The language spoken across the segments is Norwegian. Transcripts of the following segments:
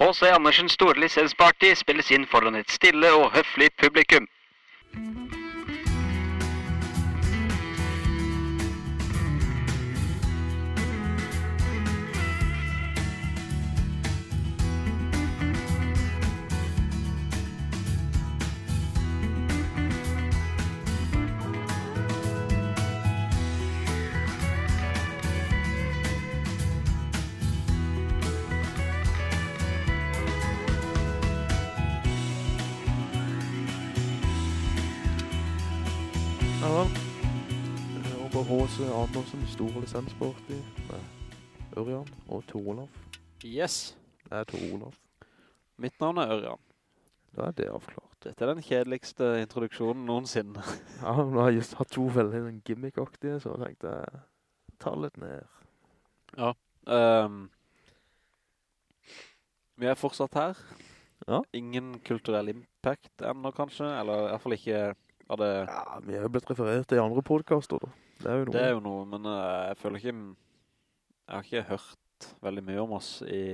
H.C. Andersens store lisensparty spilles inn foran et stille og høflig publikum. H.C. Andersen, store lisensparty med Ørjan og Tor Olav. Yes. Jeg er Tor Olav. Mitt navn er Ørjan. Da er det avklart. Dette er den kjedeligste introduksjonen noensinne. Ja, nå har jeg just hatt to veldig sånn gimmick-aktige, så jeg tenkte jeg ta litt ned. Ehm, vi er fortsatt her. Ja. Ingen kulturell impact enda kanskje, eller i hvert fall ikke av det. Ja, vi er jo blitt referert i andre podcaster da. Det er jo noe. Det er jo noe, men eh, jeg føler ikke, jeg har ikke hørt veldig mye om oss i,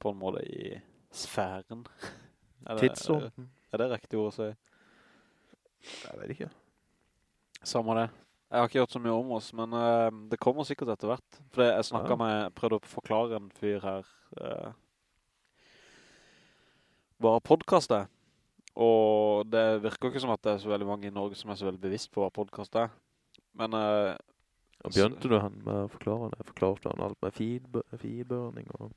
på en måte i sfæren. Tidsånden. Er det riktig ord å si? Jeg vet ikke. Samme det. Jeg har ikke hørt så mye om oss, men uh, det kommer sikkert etter hvert. For jeg snakket Ja. med, prøvde å forklare en fyr her, uh, bare podcast er. Og det virker ikke som at det er så veldig mange i Norge som er så veldig bevisst på hva podcast er. Men Uh, Og begynte du han med å forklare det? Forklarte han alt med feedburning og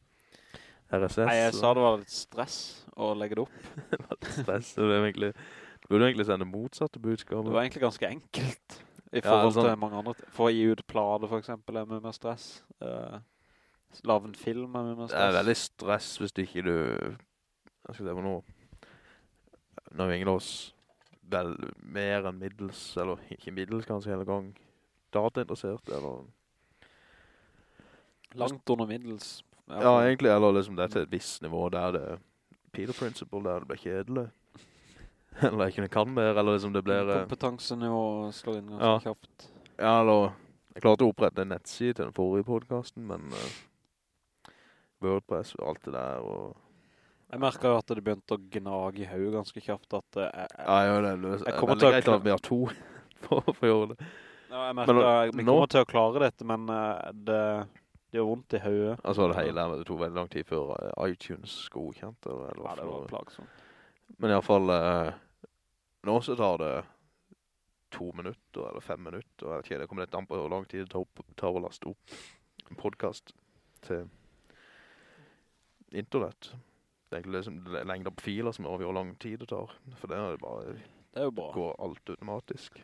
RSS? nei, jeg og- sa det var litt stress å legge det opp. stress. Det, var egentlig, du burde egentlig sende motsatte budskapet. Det var egentlig ganske enkelt i Ja, forhold sånn- til mange andre. For å gi ut plade for eksempel er mye mer stress. Uh, lave en film er mye mer stress. Det er veldig stress hvis du ikke du... Jeg skal se på noe. Når vi av oss vel mer enn middels, eller ikke middels kanskje hele gang, datainteressert, eller... Langt under middels. i Ja, egentlig, eller liksom det er til et visst nivå der det Peter Principle, der det blir kjedelig. eller ikke det kan mer, eller liksom det blir... eh, Kompetansenivå slår inn ganske Ja. kjapt. Ja, eller... Jeg klarte å opprette en nettside til den forrige podcasten, men... Uh, Wordpress og alt det der, og... Jeg merker jo at det begynte å gnage i hodet ganske kjapt at jeg, jeg, Ja, ja, det løs. Jeg kommer er til å klare vi har to for, for å gjøre det. ja, jeg merker at vi kommer til å klare dette, men eh, det, det gjør vondt i hodet. Altså det hele, det tok veldig lang tid før eh, iTunes godkjente, eller, eller Ja, det var plagsomt. Men i alle fall, eh, nå så tar det to minutter, eller fem minutter, jeg vet ikke, det kommer litt an på hvor lang tid det tar å laste opp en podcast til internett. Det er egentlig liksom det er lengder på filer som avgjør hvor lang tid det tar, for det er bare, Det er jo bra. går alt automatisk.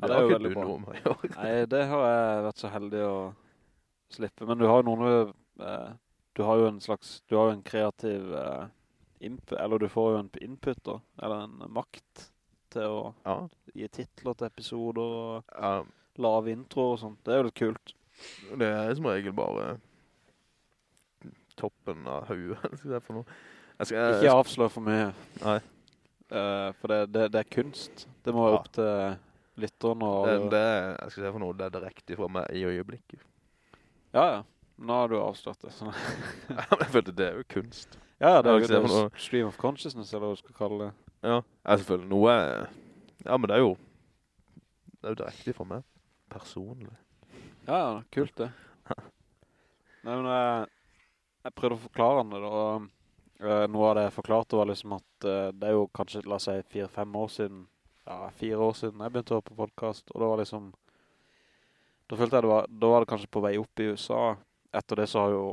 Ja, det er jo veldig bra. med. Nei, det har jeg vært så heldig å slippe. Men du har jo noen, eh, du har jo en slags, du har jo en kreativ eh, input, eller du får jo en input da, eller en makt til å Ja, gi titler til episoder og ja, lave intro og sånt. Det er jo litt kult. Det er som regel bare toppen av høyet, skal jeg si for jeg, Ikke avslå for mye. Nei. Uh, for det, det, det er kunst. Det må være Ja. opp til lytteren og... det, det, er- jeg skal si for noe, det er direkte fra meg i øyeblikket. Ja, ja. Nå har du avslått det. sånn. Ja, men jeg følte det er jo kunst. ja, det er jo det for stream of consciousness, eller hva du skal kalle det. Ja, jeg selvfølgelig noe er, ja, men det er jo, det er jo direkte fra meg, personlig. Ja, ja, kult det. Nei, men jeg, jeg prøvde å forklare han det og eh, noe av det jeg forklarte var liksom at eh, det er jo kanskje, la oss si, fire-fem år siden, ja, fire år siden jeg begynte å høre på podcast, og det var liksom, da følte jeg det var, da var det kanskje på vei opp i USA. Etter det så har jo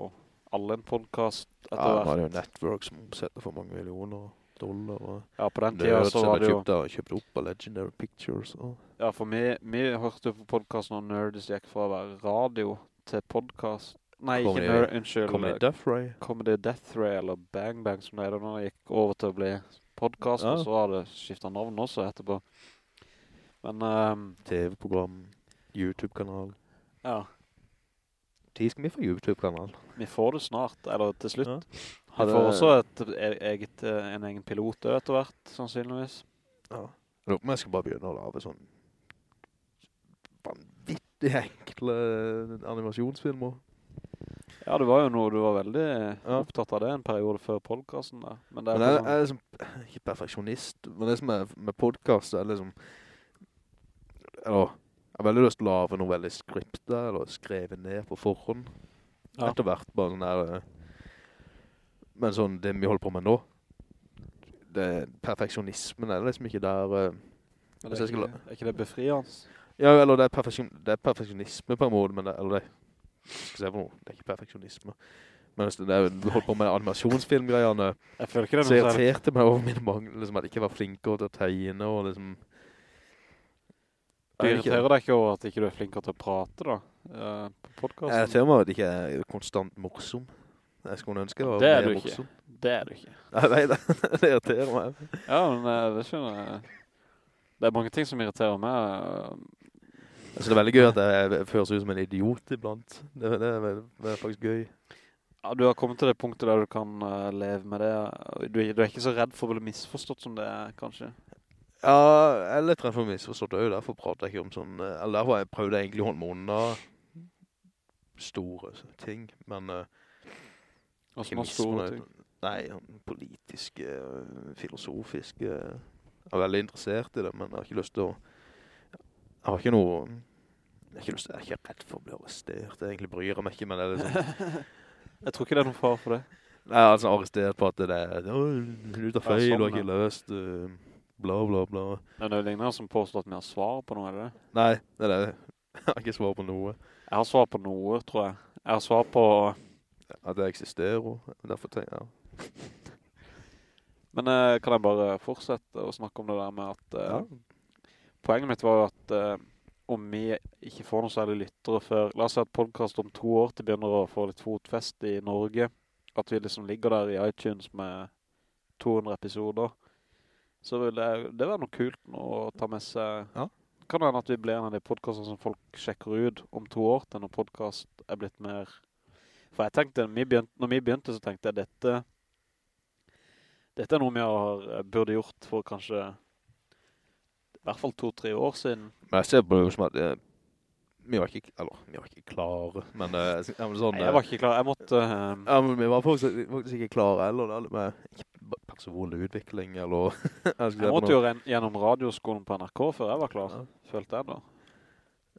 alle en podcast etter Ja, man hvert. det jo Network som omsetter for mange millioner dollar, og Ja, på den tiden så var det jo, kjøpt, har kjøpt opp av Legendary Pictures. Og, ja, for vi, vi hørte jo på podcast når Nerdist gikk fra å være radio til podcast. Nei, ikke Nerd, unnskyld. Comedy Death Ray. Comedy Death Ray eller Bang Bang som det er når det gikk over til å bli podcast, Ja. og så har det skiftet navn også etterpå. Men, Um, TV-program, YouTube-kanal. ja, Tid skal vi få YouTube-kanal. vi får det snart, eller til slutt. Ja. Vi får også et, e- eget, eh, en egen pilot etter hvert, sannsynligvis. Ja. Om jeg skal bare begynne å lave sånn vanvittig enkle animasjonsfilmer. Ja, det var jo noe du var veldig Ja. opptatt av det en periode før podcasten da. Men det er, Men jeg, jeg er liksom, ikke perfeksjonist, men det som er med podcast er liksom, eller, jeg har veldig lyst til å lave noe veldig skriptet, eller skrevet ned på forhånd. Ja. Etter hvert bare sånn der, eh, men sånn, det vi holder på med nå, det, perfeksjonismen er liksom ikke der, eh, men det er, ikke, er ikke det befriende? ja, eller det er, perfeksjon, det er perfeksjonisme på en måte, men det, eller det, skal jeg se noe, det er ikke perfeksjonisme. Men hvis det er, jo holdt på med animasjonsfilmgreiene, så er irriterte meg over min mangel, liksom at jeg ikke var flinkere til å tegne, og liksom... Du irriterer deg ikke over at ikke du er flinkere til å prate da, på podcasten? Jeg irriterer meg at jeg ikke er konstant morsom. Jeg skulle ønske var Det er mer morsom. Det er du ikke. Nei, nei, det, det irriterer meg. Ja, men eh, det skjønner jeg. Det er mange ting som irriterer meg. Eh, Altså, det er veldig gøy at jeg, føler seg ut som en idiot iblant. Det, det, er, det er faktisk gøy. Ja, du har kommet til det punktet der du kan eh, leve med det. Du, du er ikke så redd for å bli misforstått som det er, kanskje? Ja, jeg er litt redd for å misforstå det, derfor prater jeg ikke om sånn, eh, eller derfor har jeg prøvd egentlig meg store ting, men uh, Og små store ting. Nei, sånn politiske, filosofiske, jeg er veldig interessert i det, men jeg har ikke lyst til å, jeg har ikke noe, jeg er ikke, lyst, jeg er ikke redd for å bli arrestert, jeg egentlig bryr meg ikke, men det er liksom, Jeg tror ikke det er noen far for det. er altså arrestert på at det er, «Åh, du tar feil, sånn, du har ikke løst, uh, bla bla bla. Men det er jo ingen som påstår at vi har svar på noe, er det det? Nei, det er det, jeg har ikke svar på noe, Jeg har svar på noe, tror jeg. Jeg har svar på... at det eksisterer, derfor tenker jeg, Men eh, kan jeg bare fortsette å snakke om det der med at... Uh, ja. Poenget mitt var jo at eh, om vi ikke får noe særlig lyttere før, la oss si at podcast om to år til begynner å få litt fotfest i Norge, at vi liksom ligger der i iTunes med 200 episoder, så vil det, det være noe kult nå å ta med seg. Ja. Kan det hende at vi blir en av de podcastene som folk sjekker ut om to år til når podcast er blitt mer... For jeg tenkte, vi begynte, når vi begynte så tenkte jeg dette, dette er noe vi har, eh, burde gjort for kanskje i hvert fall to-tre år siden. Men jeg ser på det som at eh, vi var ikke, eller, vi var ikke klare, men, eh, sånn... Nei, jeg var ikke klar. Jeg måtte... eh, Ja, men vi var faktisk, faktisk ikke klare eller med ikke personlig utvikling, eller... jeg, jeg måtte jo gjennom radioskolen på NRK før jeg var klar, Ja. følte jeg da.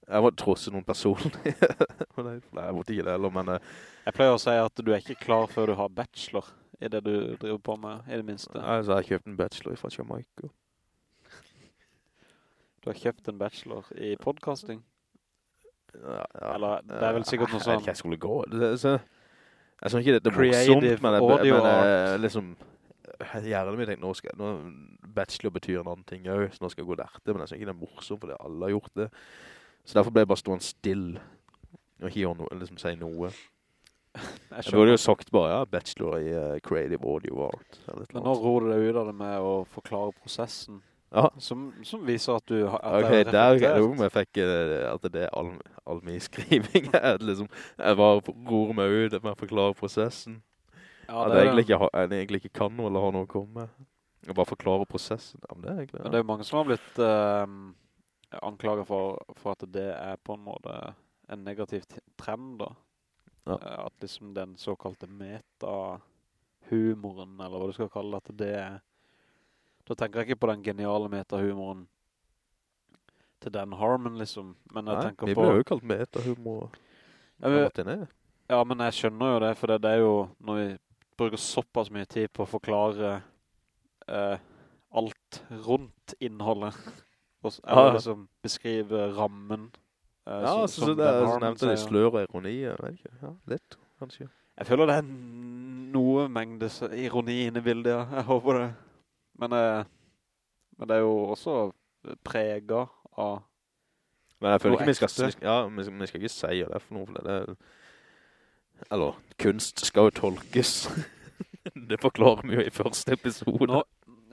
Jeg måtte trosse noen personlig. Nei, jeg måtte ikke det heller, men... eh, Jeg pleier å si at du er ikke klar før du har bachelor i det du driver på med, i det minste. Altså, jeg har kjøpt en bachelor fra Jamaica. Du har kjøpt en bachelor i podcasting. Ja, ja. Eller, det er vel sikkert noe Jeg vet sånn- ikke jeg skulle gå. Det, så, jeg synes ikke det det er morsomt, men, jeg, audio men jeg, art. liksom... Hjernen min tenkte, nå skal nå, bachelor betyr en annen ting også, så nå skal jeg gå der til, men jeg synes ikke det er morsomt, fordi alle har gjort det. Så derfor ble jeg bare stående still, og ikke noe, liksom si noe. Jeg Jeg burde jo sagt bare, ja, bachelor i uh, creative audio art. Men nå roer ror du deg ut av det med å forklare prosessen, Ja, som, som viser at du har at ok, det er der er det om jeg fikk eh, at det er all, all min skriving, at liksom, jeg bare ror meg ut med å forklare prosessen. Ja, at jeg egentlig ikke, jeg egentlig ikke kan noe eller har noe å komme med. Jeg bare forklarer prosessen. Ja, det er egentlig, ja. det er jo mange som har blitt eh, anklaget for, for at det er på en måte en negativ trend da. Ja. Eh, at liksom den såkalte meta-humoren, eller hva du skal kalle det, at det er... Da tenker jeg ikke på den geniale meta-humoren til Dan Harmon liksom, men jeg Nei, tenker vi på... ble jo kalt metahumor. Ja, men-. Ja, men jeg skjønner jo det, for det, det er jo når vi bruker såpass mye tid på å forklare eh, alt rundt innholdet, s- Ja. liksom beskrive rammen. eh, Ja, som- så, så det er nevnt det slør og ironi. Ja, litt, kanskje. Jeg føler det er noe mengde ironi inne i bildet, ja. Jeg håper det. Men, eh, men det er jo også preget av... Men jeg føler ikke vi skal, ja, vi skal, ikke si det for noe, for det er, eller, kunst skal jo tolkes. det forklarer vi jo i første episode. Nå,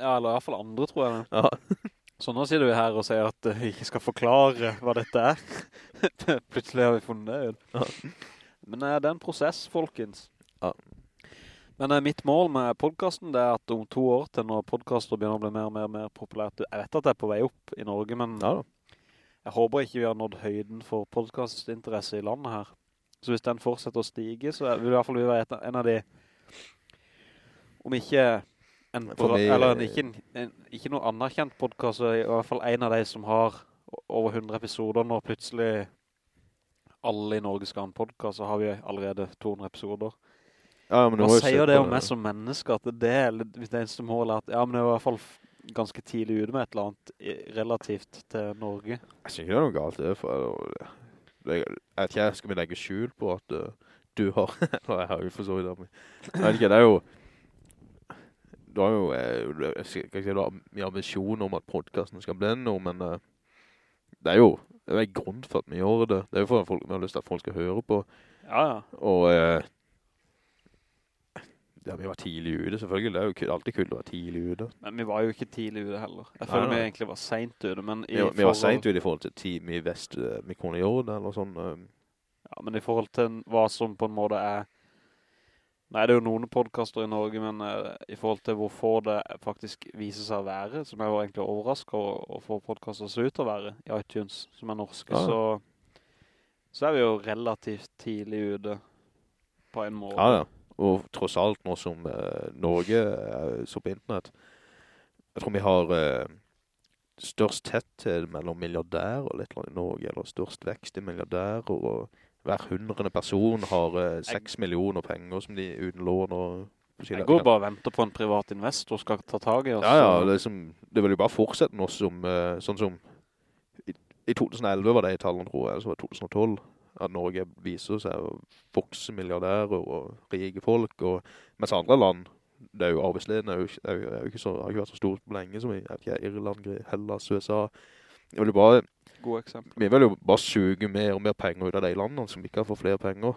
ja, eller i hvert fall andre, tror jeg. Ja, Så nå sitter vi her og sier at eh, vi ikke skal forklare hva dette er. Plutselig har vi funnet det. Ja. Men eh, det er en prosess, folkens. Ja. Men eh, mitt mål med podcasten det er at om to år til når podcaster begynner å bli mer og mer, mer populært. Jeg vet at det er på vei opp i Norge, men ja jeg håper ikke vi har nådd høyden for podcastinteresse i landet her. Så hvis den fortsetter å stige, så vil i hvert fall vi være en av de, om ikke en, bra, meg- eller en, ikke, en, ikke noe anerkjent podcast, i hvert fall en av de som har over 100 episoder når plutselig alle i Norge skal ha en podcast, så har vi allerede 200 episoder. Ja, Hva sier det om meg som menneske at det er hvis det eneste målet er at, ja, men det var i hvert fall ganske tidlig ute med et eller annet relativt til Norge. Jeg synes ikke det er noe galt det, for jeg, jeg vet ikke, skal vi legge skjul på at uh, du har, eller jeg har jo for så vidt, jeg vet ikke, det er jo, du har jo, eh, jeg skal ikke si du har mye ambisjon om at podcasten skal bli noe, men uh, det er jo, det er grunn for at vi gjør det. Det er jo for at folk, vi har lyst til at folk skal høre på, Ja, ja. og eh, ja, vi var tidlig ute, selvfølgelig. Det er jo alltid kult å være tidlig ute. Men vi var jo ikke tidlig ute heller. Jeg føler nei. vi egentlig var sent ute, men i Vi, vi var sent ute i forhold til team i vest eh, vi kunne gjøre det, eller sånn. Um. Ja, men i forhold til hva som på en måte er... Nei, det er jo noen podcaster i Norge, men uh, i forhold til hvor få det faktisk viser seg å være, som jeg var egentlig overrasket å, å få podcaster se ut å være i iTunes, som er norske, Ja. så, så er vi jo relativt tidlig ute på en måte. Ja, ja. Og tross alt nå som eh, Norge er så på internett, jeg tror vi har eh, størst tetthet mellom milliardærer og litt i Norge, eller størst vekst i milliardærer, og hver hundrende person har seks 6 millioner penger som de uten lån og... Jeg går bare og venter på en privat investor skal ta tag i oss. Ja, ja, det, som, det vil jo bare fortsette nå som, eh, sånn som i, i 2011 var det i tallene, tror jeg, så var det 2012, at Norge viser seg å vokse milliardærer og rike folk, og mens andre land, det er jo arbeidsleden, det jo, ikke- så, har ikke vært så stort på lenge som i ikke, Irland, Hellas, USA. Det vil jo bare, God eksempel. vi vil jo bare suge mer og mer penger ut av de landene som ikke har fått flere penger.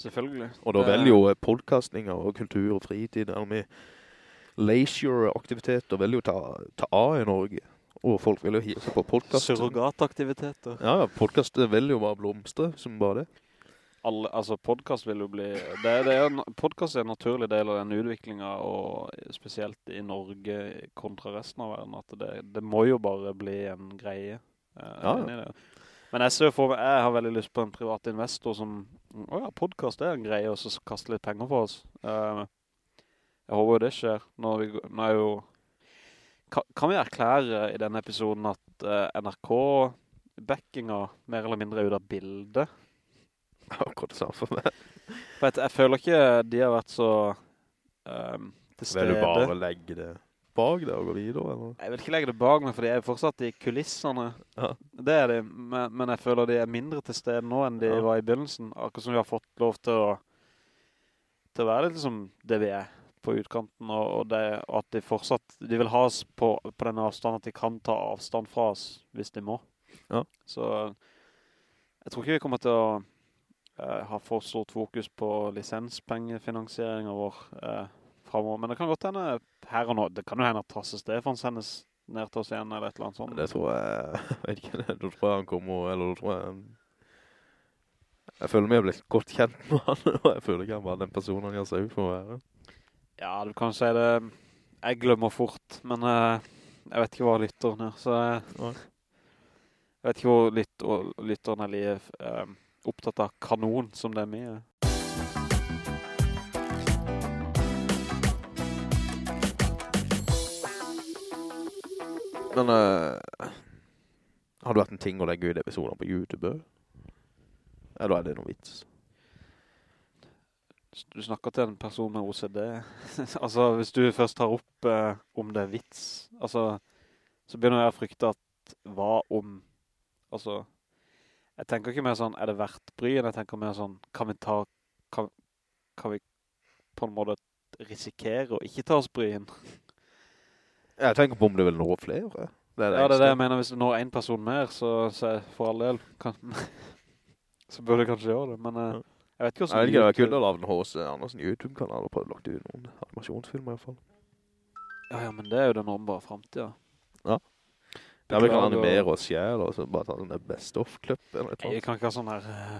Selvfølgelig. Og da vil velger jo podcasting og kultur og fritid, eller med leisure-aktiviteter vil jo ta, ta av i Norge. Og folk vil jo hive seg på podcast. Surrogataktiviteter. Ja, ja, podcast vil jo bare blomstre, som bare det. alle, altså podcast vil jo bli, det, det er, en- podcast er en naturlig del av den utviklingen, og spesielt i Norge kontra resten av verden, at det, det må jo bare bli en greie. eh, Ja, ja. Men jeg ser for meg, jeg har veldig lyst på en privat investor som, åja, ja, podcast er en greie, og så kaster litt penger for oss. Eh, jeg håper jo det skjer, når vi, går- nå er jo, kan, vi erklære i denne episoden at eh, NRK-backinga mer eller mindre er ut av bildet? Akkurat det samme for meg. For jeg, jeg føler ikke de har vært så um, til Vil du bare legge det bak det og gå videre, eller? Jeg vil ikke legge det bak meg, for de er fortsatt i kulissene. Ja. Det er de, men, men jeg føler de er mindre til stede nå enn de Ja. var i begynnelsen. Akkurat som vi har fått lov til å, til å være litt som det vi er på utkanten, og, og, det, og at de fortsatt, de vil ha oss på, på den avstanden at de kan ta avstand fra oss hvis de må. Ja. Så jeg tror ikke vi kommer til å eh, ha for stort fokus på lisenspengefinansieringen vår eh, fremover. Men det kan godt hende her og nå. Det kan jo hende at Tasse Stefan sendes ned til oss igjen, eller et eller annet sånt. Det tror jeg, jeg vet ikke, da tror jeg han kommer, eller da tror jeg, jeg føler meg blitt godt kjent med han, og jeg føler ikke han var den personen han gjør seg ut for å være. Ja, du kan si det. Jeg glemmer fort, men eh, jeg vet ikke hva lytteren er, så jeg, jeg vet ikke hvor lyt, lytteren er eh, opptatt av kanon som det er mye. Men uh, har det vært en ting å legge ut episoder på YouTube? Eller er det noe vits? Du snakker til en person med OCD. altså, hvis du først tar opp eh, om det er vits, altså, så begynner jeg å frykte at hva om, altså, jeg tenker ikke mer sånn, er det verdt bryen? Jeg tenker mer sånn, kan vi ta, kan, kan vi på en måte risikere å ikke ta oss bryen? Jeg tenker på om det vil nå flere. Det det Ja, det er det jeg mener. Hvis det når en person mer, så, så for all del, kan, så burde jeg kanskje gjøre det, men eh, jeg vet ikke Jeg vet ikke, det er kult å lave en H.C. Andersen YouTube-kanal og prøve å lagt ut noen animasjonsfilmer i hvert fall. Ja, ja, men det er jo den åndbare fremtiden. Ja. Ja, vi kan animere oss selv, og så bare ta sånn det best-of-klipp eller Jeg kan ikke ha sånn her eh,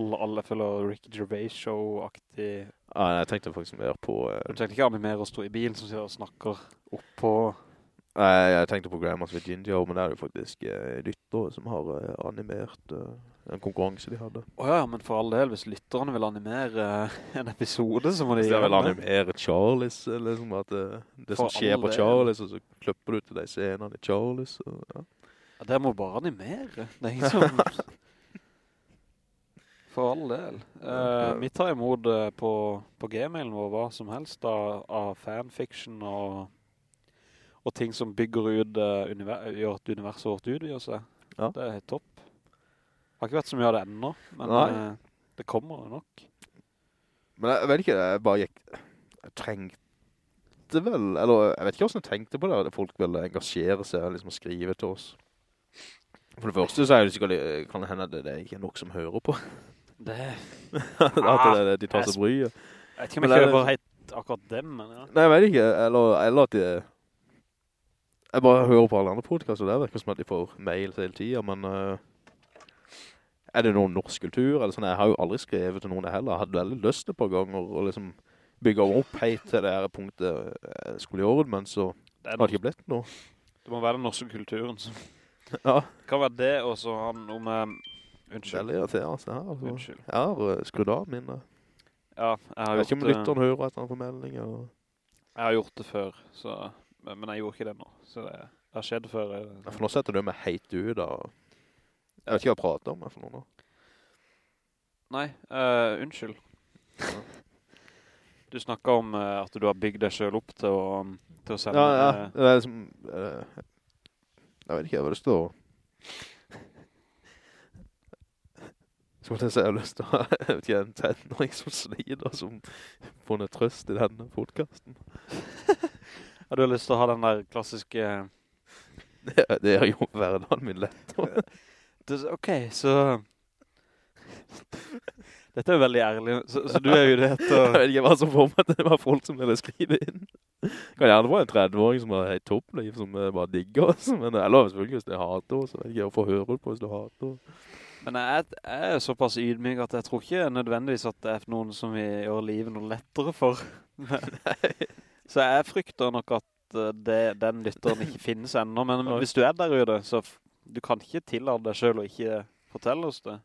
alle, alle føler Ricky Gervais show-aktig. Ja, jeg tenkte faktisk mer på... Du eh, tenkte ikke animere oss stå i bilen som snakker opp på... Nei, jeg tenkte på Grandma's Virginia, men det er jo faktisk uh, lytter som har uh, animert eh, en konkurranse de hadde. Åja, men for all del, hvis lytterne vil animere eh, en episode, så må de Hvis de vil gjøre det. animere Charles, liksom at det, det som skjer på Charles, og så kløpper du til de scenene i Charles, Og, ja. Ja, det må bare animere. Det er ingen som... For all del. Eh, vi tar imot eh, på, på gmailen vår hva som helst av, av fanfiction og, og ting som bygger ut, uh, univers, gjør at universet vårt utvider seg. Ja. Det er helt topp. Har ikke vært så mye av det enda, men Nei. eh, det kommer nok. Men jeg vet ikke, jeg bare gikk, jeg trengte vel, eller jeg vet ikke hvordan jeg tenkte på det, at folk ville engasjere seg og liksom skrive til oss. For det første så er det sikkert, eh, kan det hende at det er ikke nok som hører på. Det, at det, det, de tar seg bry. jeg vet ikke om jeg er kjøper helt akkurat dem, men ja. Nei, jeg vet ikke, eller, eller at de, jeg bare hører på alle andre podcaster, det virker som at de får mail hele tiden, men eh, er det noen norsk kultur, eller sånn, jeg har jo aldri skrevet til noen det heller, jeg hadde veldig lyst et par ganger, å liksom bygge opp helt til det her punktet jeg skulle gjøre, men så Det, har det ikke blitt noe. det må være den norske kulturen som Ja, Det kan være det, og så har noe med... Unnskyld. veldig irriterende se her, altså. Unnskyld. Jeg har eh, skrudd av mine. Ja, jeg har Jeg vet ikke om lytteren hører etter en formelding, og... Jeg har gjort det før, så, men jeg gjorde ikke det nå. Så det, det har skjedd før. jeg- Ja, For nå setter du meg helt ut av... Jeg vet ikke hva jeg prater om, for noe nå. Nei, uh, unnskyld. Du snakket om uh, at du har bygd deg selv opp til å, til å sende... Ja, ja. Det er liksom... Uh, jeg vet ikke hva det står. Som jeg har lyst til å ha jeg vet ikke, en tenåring som slider, som får en trøst i denne podcasten. ja, du har lyst til å ha den der klassiske... Det, det er jo hverdagen min lett. Det, ok, så... Dette er jo veldig ærlig. Så, så du er jo det Jeg vet ikke hva som får meg det var folk som ville skrive inn. Kan gjerne være en 30-åring som har helt toppliv, som eh, bare digger oss. Men eller selvfølgelig hvis det hater oss, så vet ikke hvorfor hører du på hvis du hater oss. Men jeg, jeg er såpass ydmyk at jeg tror ikke nødvendigvis at det er noen som vi gjør livet noe lettere for. så jeg frykter nok at eh, det, den lytteren ikke finnes enda, Men hvis du er der ute, så du kan ikke tillade deg selv å ikke fortelle oss det.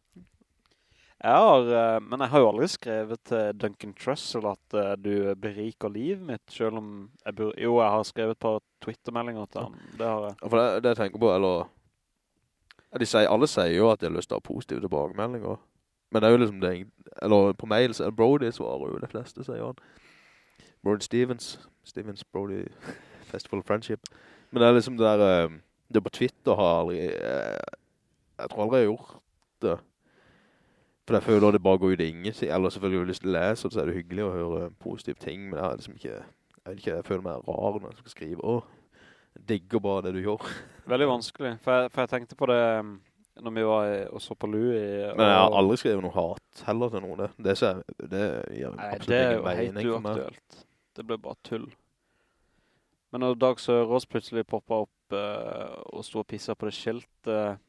Jeg har, eh, men jeg har jo aldri skrevet til Duncan Trussell at eh, du beriker livet mitt, selv om jeg bur, jo, jeg har skrevet på Twitter-meldinger til han. Det har jeg. For det, det jeg tenker på, eller... Sier, alle sier jo at de har lyst til å ha positive tilbakemeldinger. Men det er jo liksom det, eller på mail så Brody svarer jo de fleste, sier han. Brody Stevens, Stevens Brody Festival of Friendship. Men det er liksom det der, eh, det på Twitter har jeg aldri, eh, jeg tror aldri jeg har gjort det. For jeg føler det bare går ut i ingenting, eller selvfølgelig har jeg lyst til å lese, så er det hyggelig å høre positive ting, men jeg liksom ikke, jeg ikke, jeg føler meg rar når jeg skal skrive, åh, jeg digger bare det du gjør. Veldig vanskelig, for jeg, for jeg tenkte på det um, når vi var og så på Louis. Men jeg har aldri skrevet noe hat heller til noen. Det, det, ser, det gir Nei, absolutt det er jo helt uaktuelt. Det ble bare tull. Men når Dag Sørås plutselig poppet opp eh, og stod og pisset på det skiltet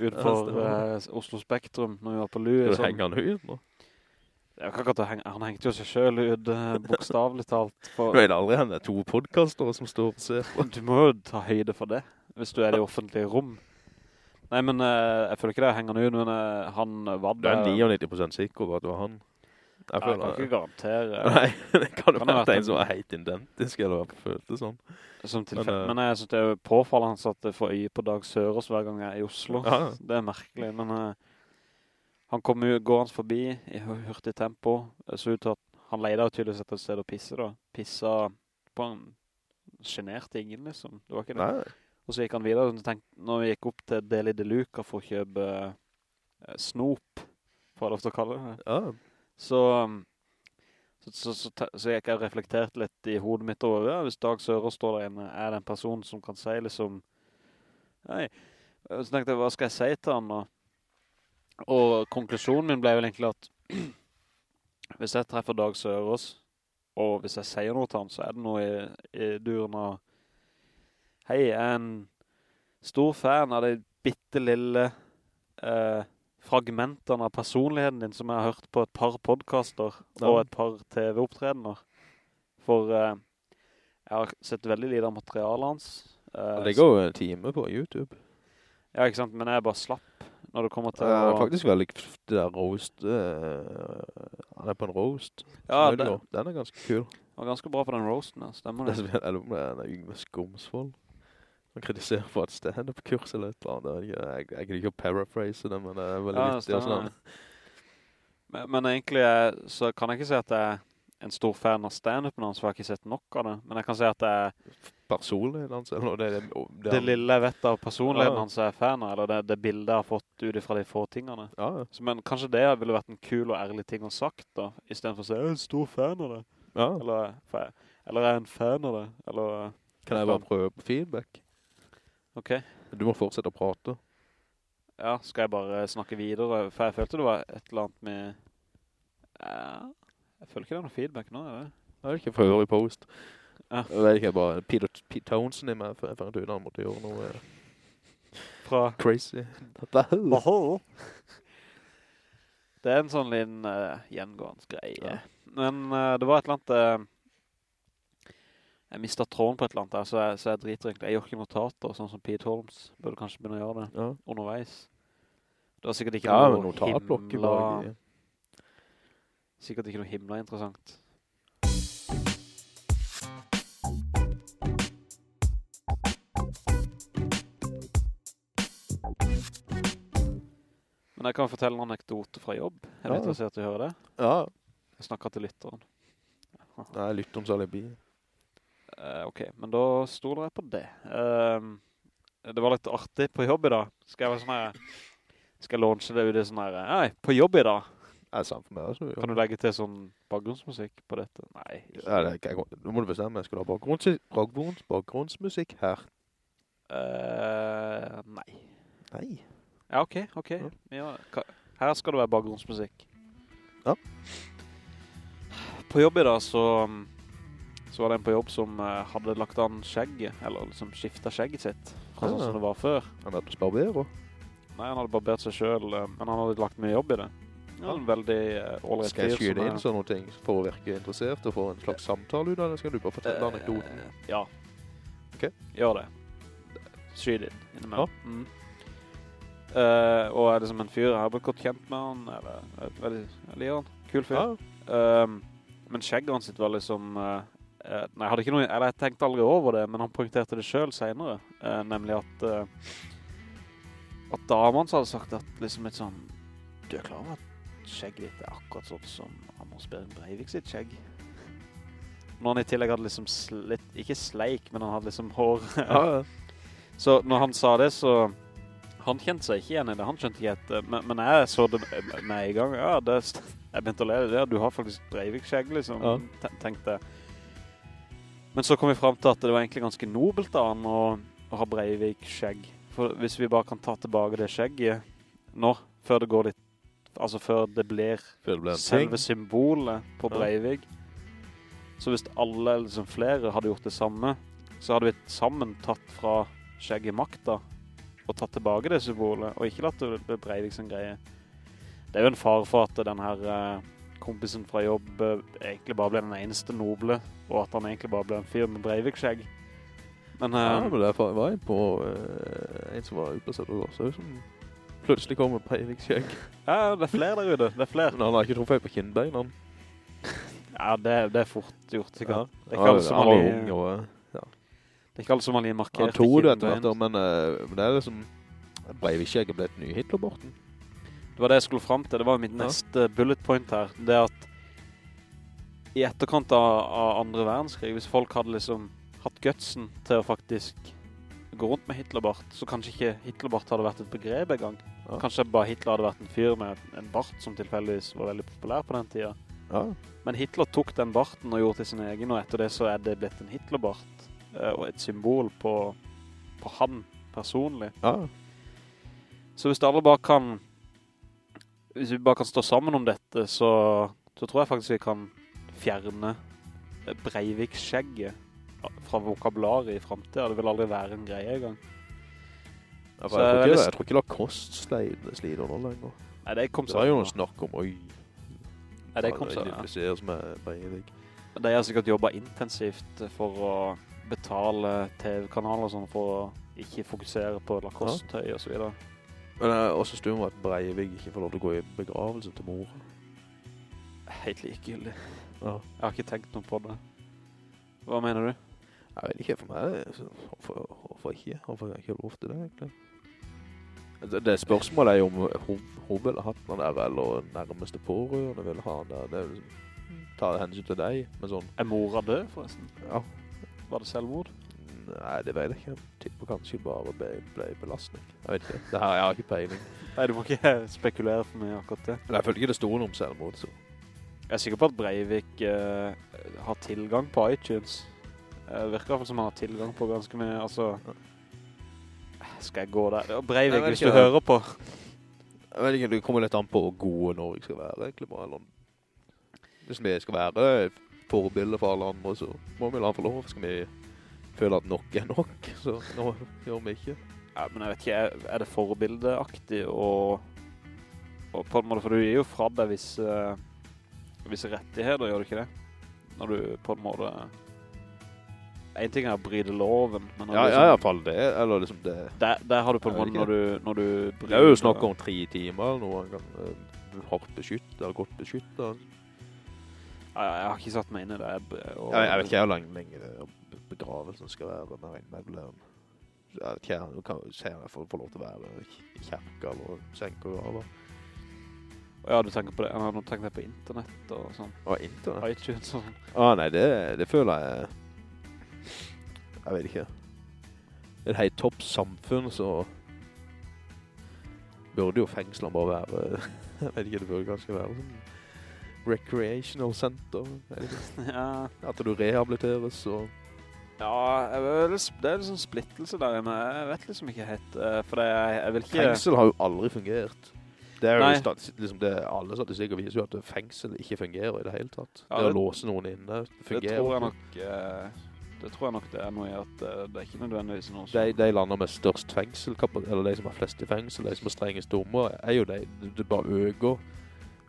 utenfor Ja, eh, Oslo Spektrum når vi var på Lue. Du sånn- henge han ut nå? Jeg at han, hengte jo seg selv ut, bokstavlig talt. For, Du vet aldri han er to podcaster som står og ser på. du må jo ta høyde for det, hvis du er i det offentlige rom. Nei, men eh, jeg føler ikke det henger han ut, men eh, han var Du er 99% sikker på at det var han. Jeg Jeg kan ikke garantere. Nei, det kan jo være en som er helt identisk, eller hva følte sånn. Men, Men, eh, jeg synes det er påfallende at jeg får øye på Dag Sørås hver gang jeg er i Oslo. Ja, ja. Det er merkelig, men uh, han kom jo gående forbi i hurtig tempo. Så ut til at han leide jo tydeligvis etter et sted å pisse da. Pissa på en genert ingen liksom. Det var ikke det. Nei, Og så gikk han videre, og tenkte, når vi gikk opp til Deli de Luca for å kjøpe uh, snop, får jeg lov til å kalle det, ja. Så, så, så, så, jeg har reflektert litt i hodet mitt over, ja, hvis Dag Sørås står der inne, er det en person som kan si liksom, nei, så tenkte jeg, hva skal jeg si til han da? Og konklusjonen min ble vel egentlig at hvis jeg treffer Dag Sørås, og hvis jeg sier noe til han, så er det noe i, i duren av Hei, jeg er en stor fan av det bitte lille eh, fragmentene av personligheten din som jeg har hørt på et par podcaster Ja. og et par TV-opptredener. For eh, jeg har sett veldig lite av materialet hans. Eh, Det går jo en time på YouTube. Ja, ikke sant, men jeg er bare slapp når det kommer til Ja, å... faktisk veldig det der roast. eh, han er på en roast. Ja, det Den er ganske kul. var ganske bra på den roasten. Stemmer Det det? er, eller om det er Yngve Skomsvold. Han kritiserer for et stand-up-kurs eller et eller annet. Jeg, jeg, jeg kan ikke paraphrase det, men det er veldig Ja, viktig og sånn. Men, men egentlig er, så kan jeg ikke si at jeg er en stor fan av stand-upen hans, for jeg har ikke sett nok av det. Men jeg kan si at det er Personlig, hans, eller det, det, det, det lille jeg vet av personligheten Ja. hans jeg er fan av, eller det, det bildet jeg har fått ut fra de få tingene. Ja, ja. Så, men kanskje det ville vært en kul og ærlig ting å sagt da, i stedet for å si, jeg er en stor fan av det. ja. Eller, jeg, eller jeg er en fan av det. Eller, Kan jeg bare prøve på feedback? Ok. Du må fortsette å prate. Ja, skal jeg bare snakke videre? For jeg følte det var et eller annet med... Ja, jeg føler ikke det er noe feedback nå, er det? Jeg vet ikke, jeg høre i post. Ja. Jeg vet ikke, jeg bare Peter, Pete Townsend i meg, for jeg fant ut han måtte gjøre noe eh, Fra... crazy. Det er en sånn liten uh, gjengående greie. Ja. Men uh, det var et eller annet... eh, jeg mistet tråden på et eller annet der, så jeg, så jeg driter egentlig. Jeg gjør ikke notater, sånn som Pete Holmes. Burde kanskje begynne å gjøre det Ja, underveis. Det var sikkert ikke ja noe men notatblokk i himla... bak. Sikkert ikke noe himla interessant. Men jeg kan fortelle en anekdote fra jobb. Jeg Ja. vet ikke at du hører det. Ja, Jeg snakker til lytteren. nei, lytterens alibi. Eh, ok, men da stoler jeg på det. Uh, det var litt artig på jobb i dag. Skal jeg være sånn her... Skal jeg launche det ut i sånn her... Nei, på jobb i dag. Det samme for meg. Altså. Kan du legge til sånn bakgrunnsmusikk på dette? Nei. Ja, det er ikke, nå må du bestemme. Skal du ha bakgrunns, bakgrunns, bakgrunnsmusikk her? Uh, nei. Nei. Ja, ok, ok. Ja. Ja, her skal det være bakgrunnsmusikk. Ja. På jobb i dag så, så var det en på jobb som eh, hadde lagt an skjegget, eller liksom skiftet skjegget sitt, fra sånn som det var før. Han hadde barbert også. Nei, han hadde barbert seg selv, eh, men han hadde lagt mye jobb i det. Ja, en veldig uh, ålreit Skal jeg fyr som skyde er- inn sånne ting for å virke interessert og få en slags samtale ut av det? Skal du bare fortelle anekdoten? Eh, ja. Ok. Gjør det. Skyt inn innimellom. Mm. Eh, og er liksom en fyr, jeg har blitt godt kjent med han, eller, jeg, veldig, jeg liker han, kul fyr. Ja, Um, men skjegget hans sitt var liksom eh, eh, Nei, jeg hadde ikke noe Eller jeg tenkte aldri over det Men han poengterte det selv senere eh, Nemlig at uh, At damen hadde sagt at liksom litt sånn Du er klar over at skjegget ditt er akkurat sånn som Amos Behring Breivik sitt skjegg Når han i tillegg hadde liksom slitt Ikke sleik, men han hadde liksom hår ja, ja. Så når han sa det så Han kjente seg ikke igjen i det Han skjønte ikke at Men, men jeg så det med i gang Ja, det jeg begynte å lede det. Du har faktisk Breivik-skjegg, liksom, Ja. tenkte jeg. Men så kom vi frem til at det var egentlig ganske nobelt av han å, å ha Breivik-skjegg. For hvis vi bare kan ta tilbake det skjegget nå, før det går litt, altså før det blir Før det blir selve ting. symbolet på. Breivik. Så hvis alle, eller liksom flere, hadde gjort det samme, så hadde vi sammen tatt fra skjegget makta og tatt tilbake det symbolet, og ikke latt det bli Breivik sin greie. Det er jo en far for at den her eh, kompisen fra jobb eh, egentlig bare ble den eneste noble, og at han egentlig bare ble en fyr med Breivik-skjegg. Men, Ja, eh, men det var jeg på uh, en som var utplassert også, som plutselig kom med Breivik-skjegg. ja, det er flere der ute, det er flere. Men han har ikke truffet på kinnbein, han. Ja, det, det er fort gjort, sikkert. Ja. Det er ikke Han som var har ung, og Ja. Det er ikke alle som han li markert han tog det etter hvert, men, uh, det er liksom Breivik-skjegget ble et ny Hitlerborten. Det var det jeg skulle frem til. Det var mitt neste bullet point her. Det at i etterkant av, av andre verdenskrig, hvis folk hadde liksom hatt gutsen til å faktisk gå rundt med Hitlerbart, så kanskje ikke Hitlerbart hadde vært et begrep en gang. Ja. Kanskje bare Hitler hadde vært en fyr med en bart som tilfeldigvis var veldig populær på den tiden. Ja, Men Hitler tok den barten og gjorde til sin egen, og etter det så er det blitt en Hitlerbart, eh, og et symbol på, på han personlig. ja. Så hvis alle bare kan Hvis vi bare kan stå sammen om dette Så, så tror jeg faktisk vi kan Fjerne Breivik-skjegget Fra vokabularet i fremtiden Det vil aldri være en greie engang Ja, jeg, tror ikke, jeg tror ikke Lacoste sliter, sliter nå lenger. Nei, det kom Det var jo noen noe snakk om, oi, Nei, det kom sånn, ja. med Breivik. De har sikkert jobbet intensivt For å betale TV-kanaler og sånn for å ikke fokusere på Lacoste-tøy og så videre. Men det er også stum at Breivik ikke får lov til å gå i begravelse til mor. Helt likegyldig. Ja. Jeg har ikke tenkt noe på det. Hva mener du? Jeg vet ikke, for meg, hvorfor, hvorfor ikke? Hvorfor har jeg ikke lov til det, egentlig? Det, det spørsmålet er jo om hun, hun ville hatt den der, eller nærmeste pårørende ville ha den der. Det er liksom, ta hensyn til deg, men sånn, Er mora død, forresten? ja, Var det selvmord? Nei, det vet jeg ikke. Tipper kanskje bare ble, ble belastning. Jeg vet ikke, det her, jeg har ikke peiling. Nei, du må ikke spekulere for mye akkurat det. Nei, jeg følte ikke det stod noe om selvmord, så. Jeg er sikker på at Breivik uh, har tilgang på iTunes. Eh, Det virker i hvert fall som han har tilgang på ganske mye, altså... Skal jeg gå der? Breivik, Nei, hvis du det. hører på... Jeg vet ikke, det kommer litt an på hvor gode Norge skal være, egentlig bare. Eller, hvis vi skal være forbilder for alle andre, så må vi la han få lov. Skal vi føle at nok er nok, så nå gjør vi ikke. Ja, men jeg vet ikke, er- det forbildeaktig og, og på en måte, for du gir jo fra deg visse, visse rettigheter, gjør du ikke det? Når du på en måte... En ting er å bryde loven, men Ja, liksom, ja, i hvert fall det, eller liksom det. der, der har du på en måte når du, når du Det er jo snakk om tre timer, noen kan uh, hardt beskyttet, eller godt beskyttet. Ja, jeg har ikke satt meg inn i det. Og, Jeg, jeg vet ikke hvor lenge det begravelsen skal være, når en megler. Jeg vet ikke, du kan han får få lov til å være i kjerka eller senke og graver. Ja, du tenker på det. Nå tenker jeg på internett og sånn. Å, internett. iTunes og sånn. Å, nei, det, det føler jeg Jeg vet ikke Et helt topp samfunn så Burde jo fengslene bare være Jeg vet ikke, det burde kanskje være sånn Recreational center jeg. Ja, At du rehabiliteres og ja vil, det er en sånn splittelse der, men jeg vet liksom ikke helt, eh, for det, jeg, jeg vil ikke... Fengsel har jo aldri fungert. Det er jo stat, liksom det, Alle statistikker viser jo at fengsel ikke fungerer i det hele tatt. Ja, Det å låse noen inne Det fungerer tror jeg nok, eh, det tror jeg nok det er noe i at eh, det er ikke nødvendigvis noe som... de, de lander med størst fengsel, eller de som har flest i fengsel, de som har strengest dommer, er jo de, det, det bare øker.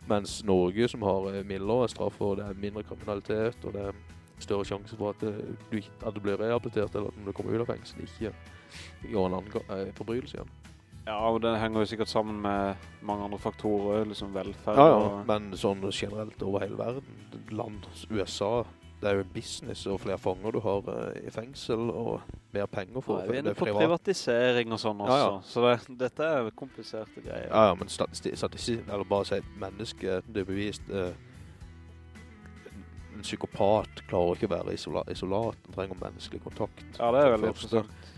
Mens Norge som har mildere straffer, og det er mindre kriminalitet, og det er større sjanse for at, eh, du, at du blir rehabilitert, eller at du kommer ut av fengsel, ikke gjør en annen eh, forbrytelse igjen. Ja, og det henger jo sikkert sammen med mange andre faktorer, liksom velferd Ja, ja, men sånn generelt over hele verden, land, USA, det er jo business, og flere fanger du har eh, i fengsel, og mer penger for, Nei, vi er inne på privat. privatisering og sånn også, Ja, ja. så det, dette er kompliserte greier. Ja, ja, men statistikk, statistik, eller bare si et menneske, det er bevist, eh, en psykopat klarer ikke å være isola, isolat, den trenger menneskelig kontakt. Ja, det er veldig interessant.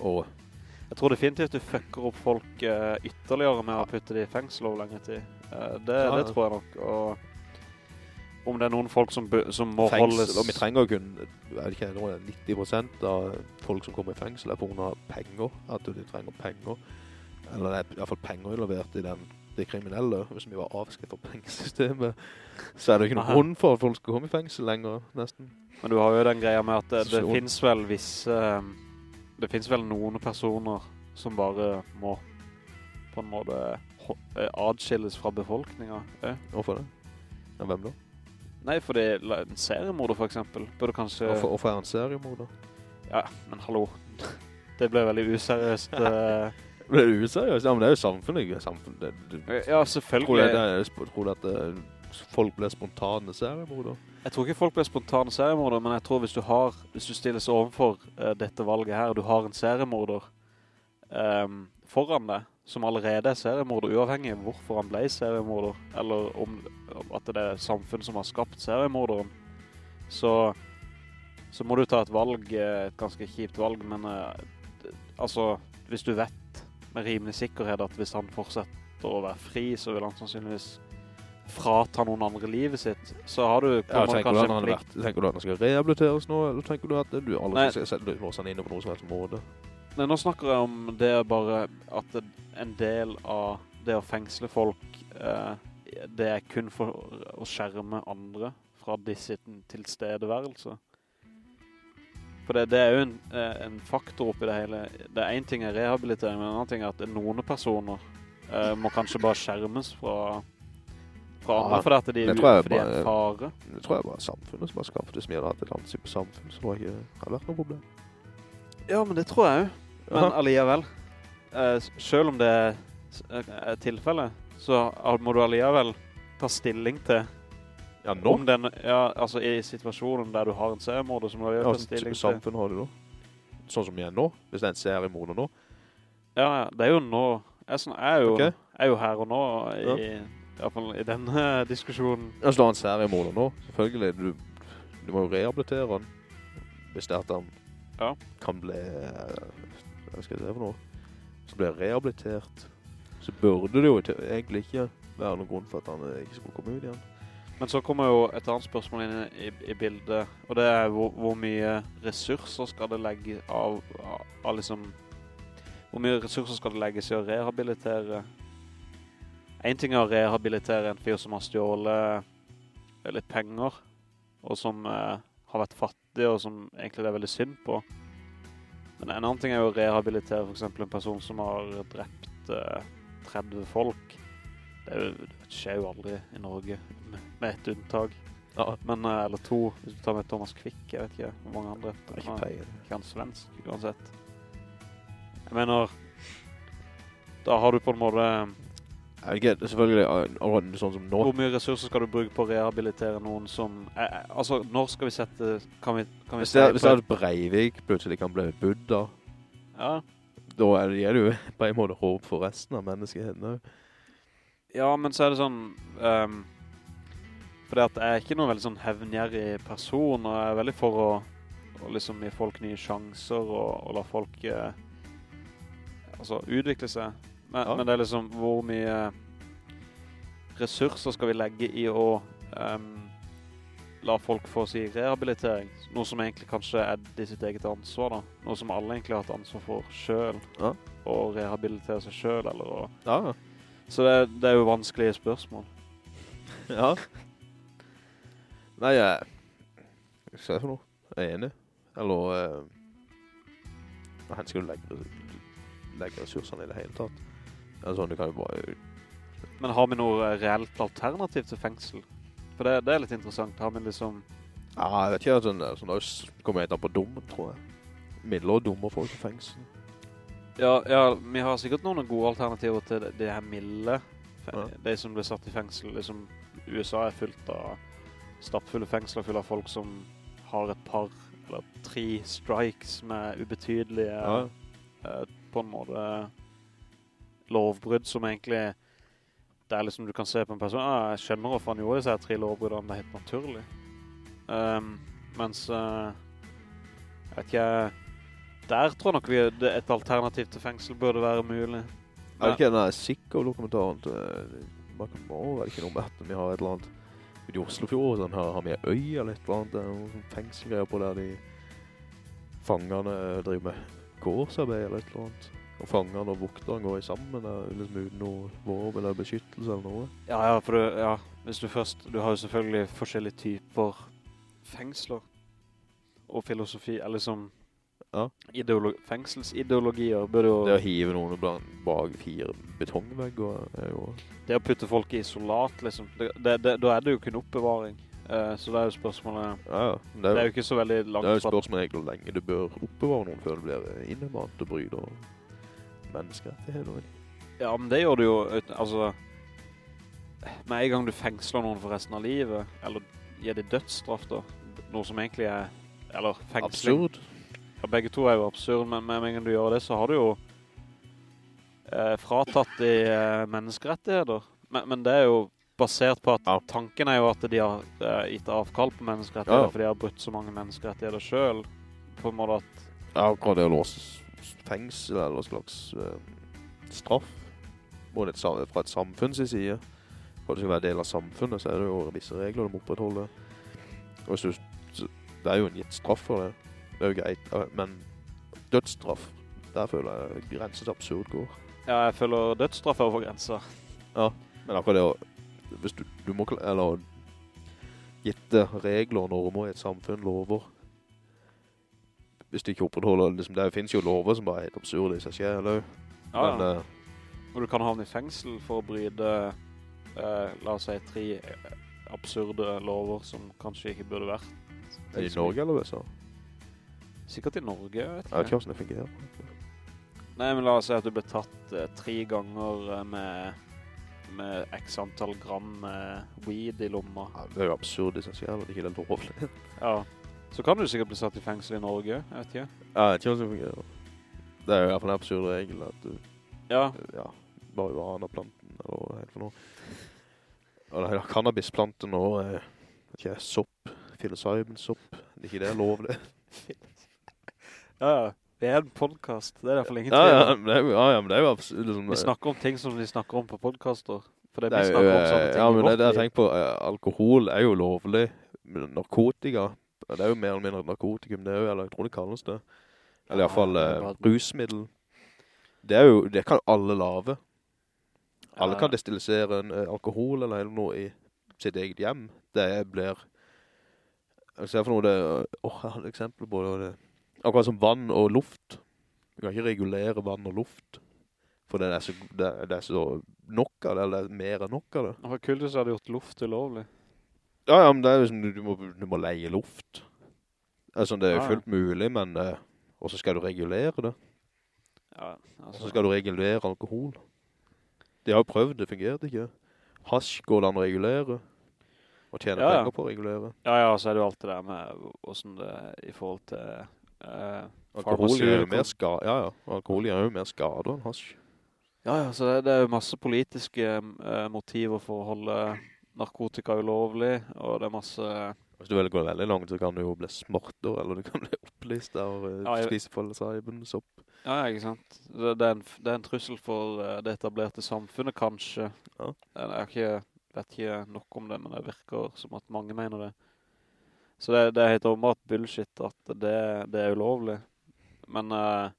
Og Jeg tror definitivt du fucker opp folk uh, ytterligere med å putte de i fengsel over lenge tid. Uh, det, Ja, det tror jeg nok, og om det er noen folk som, som må fengsel, holdes... og vi trenger jo kun, jeg ikke, er 90% av folk som kommer i fengsel er på grunn av penger, at de trenger penger. Eller det er i hvert fall penger involvert i den, det kriminelle. Hvis vi var avskrevet fra pengesystemet, så er det jo ikke noen Aha. grunn for at folk skal komme i fengsel lenger, nesten. Men du har jo den greia med at det, det finnes vel visse... Det finnes vel noen personer som bare må på en måte eh, adskilles fra befolkningen. Eh? Hvorfor det? Ja, hvem da? Nei, for det er en seriemorder for eksempel burde kanskje... Hvorfor, hvorfor er han seriemorder? Ja, men hallo. Det ble veldig useriøst. eh. Det er useriøst. Ja, men det er jo samfunnet. Samfunnet. Det, det, ja, tror du selvfølgelig. det, tror du at det, folk blir spontane seriemorder? Jeg tror ikke folk blir spontane seriemorder, men jeg tror hvis du har, hvis du stilles overfor uh, dette valget her, og du har en seriemorder um, foran deg, som allerede er seriemorder, uavhengig av hvorfor han ble seriemorder, eller om, om at det er samfunnet som har skapt seriemorderen, så, så må du ta et valg, eh, et ganske kjipt valg, men uh, altså, hvis du vet med rimelig sikkerhet at hvis han fortsetter å være fri, så vil han sannsynligvis frata noen andre livet sitt, så har du Ja, tenker, du han vært, tenker du at han skal rehabiliteres nå, eller tenker du at du aldri skal sette låse han inne på noe som helst måte? Nei, nå snakker jeg om det bare at en del av det å fengsle folk, eh, det er kun for å skjerme andre fra disse tilstedeværelse. For det, det er jo en, eh, en faktor oppi det hele. Det er en ting er rehabilitering, men en annen ting er at noen personer eh, må kanskje bare skjermes fra, fra andre, Ja, fordi at de, det er en fare. Det tror jeg bare samfunnet som har skaffet det. Hvis vi hadde hatt et annet type samfunn, så tror jeg ikke hadde vært noe problem. Ja, men det tror jeg jo. Men alliavel. eh, selv om det er er tilfelle, så må du alliavel ta stilling til Ja, nå? den, ja, altså i situasjonen der du har en seriemorder, som må du Ja, hvilken stilling til. samfunn har du da? Sånn som vi er nå? Hvis det er en seriemorder nå? Ja, ja, det er jo nå, jeg, er sånn, jeg, er, jo, okay. jeg er jo her og nå, i, Ja. i hvert fall i denne diskusjonen. Hvis du har en seriemorder nå, selvfølgelig, du, du må jo rehabilitere han. Hvis det er at han Ja. kan bli, eh, hva skal jeg si for noe? Så blir rehabilitert. Så burde det jo egentlig ikke være noen grunn for at han ikke skulle komme ut igjen. Men så kommer jo et annet spørsmål inn i, i bildet, og det er hvor, hvor mye ressurser skal det legge av, av, av liksom, hvor mye ressurser skal det legges i å rehabilitere? En ting er å rehabilitere en fyr som har stjålet litt penger, og som eh, har vært fattig, og som egentlig det er veldig synd på. Men en annen ting er jo å rehabilitere for eksempel en person som har drept eh, 30 folk. Det, er skjer jo aldri i Norge, med, et unntak. Ja, Men, eh, eller to, hvis du tar med Thomas Quick, jeg vet ikke hvor mange andre. det er ikke peier. Ikke han svensk, uansett. Jeg mener, da har du på en måte, Jeg vet ikke, selvfølgelig, sånn som nå. hvor mye ressurser skal du bruke på å rehabilitere noen som, eh, eh, altså, når skal vi sette, kan vi, kan vi Hvis det, hvis det er Breivik plutselig kan bli Buddha, Ja, da er det, gir det jo på en måte håp for resten av menneskeheten. også. Ja, men så er det sånn Um, Fordi at jeg er ikke noen veldig sånn hevngjerrig person Og jeg er veldig for å, å liksom gi folk nye sjanser Og, og la folk eh, Altså utvikle seg men, Ja. men det er liksom hvor mye Ressurser skal vi legge i å um, La folk få si rehabilitering Noe som egentlig kanskje er de sitt eget ansvar da Noe som alle egentlig har hatt ansvar for selv Ja. Å rehabilitere seg selv Eller å Ja, ja. Så det, det er jo vanskelige spørsmål. Ja. Nei, jeg... Hva skal jeg for noe? Jeg er enig. Eller... Eh, han skal jo legge, legge ressursene i det hele tatt. Altså, sånn, du kan jo bare... Men har vi noe eh, reelt alternativ til fengsel? For det, det er litt interessant. Har vi liksom... Ja, jeg vet ikke, sånn, sånn, da kommer jeg etter på dommen, tror jeg. Midler og dommer folk i fengsel. Ja, ja, vi har sikkert noen gode alternativer til det, det her milde. Ja. De som blir satt i fengsel. Liksom, USA er fullt av stappfulle fengsler, fulle av folk som har et par eller tre strikes med ubetydelige Ja. eh, på en måte lovbrudd som egentlig det er liksom du kan se på en person ah, jeg skjønner hvorfor han gjorde disse tre lovbruddene det er helt naturlig um, mens uh, jeg vet ikke der tror jeg nok vi, et alternativ til fengsel burde være mulig Er det ikke den der Sikko-dokumentaren til Malcolm Er det ikke noe med at vi har et eller annet i Oslofjord, sånn, har, har vi en øy eller et eller annet, det er noen fengselgreier på der de fangene driver med gårdsarbeid eller et eller annet. Og fangene og vokterne går i sammen, der, liksom uten noe våpen eller beskyttelse eller noe. Ja, ja, for du, ja, hvis du først, du har jo selvfølgelig forskjellige typer fengsler og filosofi, eller som Ja. ideolo fengselsideologier burde jo, Det å hive noen blant, bak fire betongvegger er jo... det å putte folk i isolat, liksom, det, det, det, da er det jo kun oppbevaring. Uh, så det er jo spørsmålet, Ja, ja. det er Det er jo jo, ikke så veldig langt det er jo spørsmålet egentlig hvor lenge du bør oppbevare noen før du blir innebant og bryter menneskerettigheter. ja, men det gjør du jo, altså, med en gang du fengsler noen for resten av livet, eller gir de dødsstraff da, noe som egentlig er, eller fengsling. Absurd. Begge to er jo absurd, men med en gang du gjør det, så har du jo eh, fratatt de eh, menneskerettigheter. Men, men det er jo basert på at Ja. tanken er jo at de har eh, gitt avkall på menneskerettigheter, Ja. for de har brutt så mange menneskerettigheter selv. På en måte at, Ja, akkurat det å låse fengsel eller slags eh, straff. Både et, fra et samfunns side. For det skal være del av samfunnet, så er det jo visse regler de må opprettholde. Og hvis du, det er jo en gitt straff for det. Det er jo greit, men dødsstraff, der føler jeg grenset til absurd går. ja, jeg føler dødsstraff er over grenser. Ja, men akkurat det å, hvis du, du må, eller gitte regler og normer i et samfunn, lover, hvis du ikke opprettholder, liksom, det finnes jo lover som bare er helt absurde i seg selv, eller? Ja, Men, ja. Uh, Og du kan havne i fengsel for å bryde, uh, la oss si, tre eh, absurde lover som kanskje ikke burde vært. Er det i Norge eller USA? Sikkert i Norge, jeg vet Jeg vet ikke ikke. hvordan det fungerer. Nei, men la oss si at du ble tatt eh, tre ganger eh, med, med x antall gram med weed i lomma. Ja, det er jo absurd i seg selv, det er ikke det lovlig. Ja. Så kan du sikkert bli satt i fengsel i Norge, jeg vet ikke. Ja, jeg vet ikke hvordan det fungerer. Det er jo i hvert fall en absurd regel at du, Ja, ja, marihuana-planten, eller hva det heter for noe. Eller ja, cannabisplanten og, eh, ikke, sopp, psilocybin-sopp. Det er ikke det lovlig. ja, ja. Det er en podcast, det er fall ingen Ja, ja, men det er ja, ja, men det er jo absolutt Liksom, Vi snakker om ting som de snakker om på podcaster. For det, det er vi snakker om sånne eh, ting ja, men det, det jeg tenker på, eh, alkohol er jo lovlig, narkotika, det er jo mer eller mindre narkotikum, det er jo, eller jeg tror det kalles det. Eller i hvert fall eh, rusmiddel. Det er jo, det kan alle lave. Alle kan destillisere en eh, alkohol eller noe i sitt eget hjem. Det blir... Jeg ser for noe det... Åh, jeg har et eksempel på det. Akkurat som vann og luft. Du kan ikke regulere vann og luft. For det er så, det, det er så nok av det, eller det er mer enn nok av det. Kult hvis jeg hadde gjort luft ulovlig. Ja, ja, men det er sånn, du, du, må, du må leie luft. Altså, det er jo ja. fullt mulig, men... Eh, og så skal du regulere det. Ja, Og altså. så skal du regulere alkohol. De har jo prøvd, det fungerte ikke. Hasj går det an å regulere. Og tjene Ja, ja. penger på å regulere. Ja, ja, så er det jo alt det der med hvordan det i forhold til eh, Alkohol gjør jo mer skade. Ja, ja. Alkohol gjør jo mer skade enn hasj. Ja, ja, så det, det er jo masse politiske eh, motiver for å holde narkotika ulovlig, og det er masse... Hvis du vil gå veldig langt, så kan du jo bli smartere, eller du kan bli opplyst av uh, Ja, jeg- sopp. Ja, ikke sant? Det, det, er en, det er en trussel for det etablerte samfunnet, kanskje. Ja. Jeg ikke, vet ikke nok om det, men det virker som at mange mener det. Så det, det er helt åpenbart bullshit at det, det er ulovlig. Men, uh,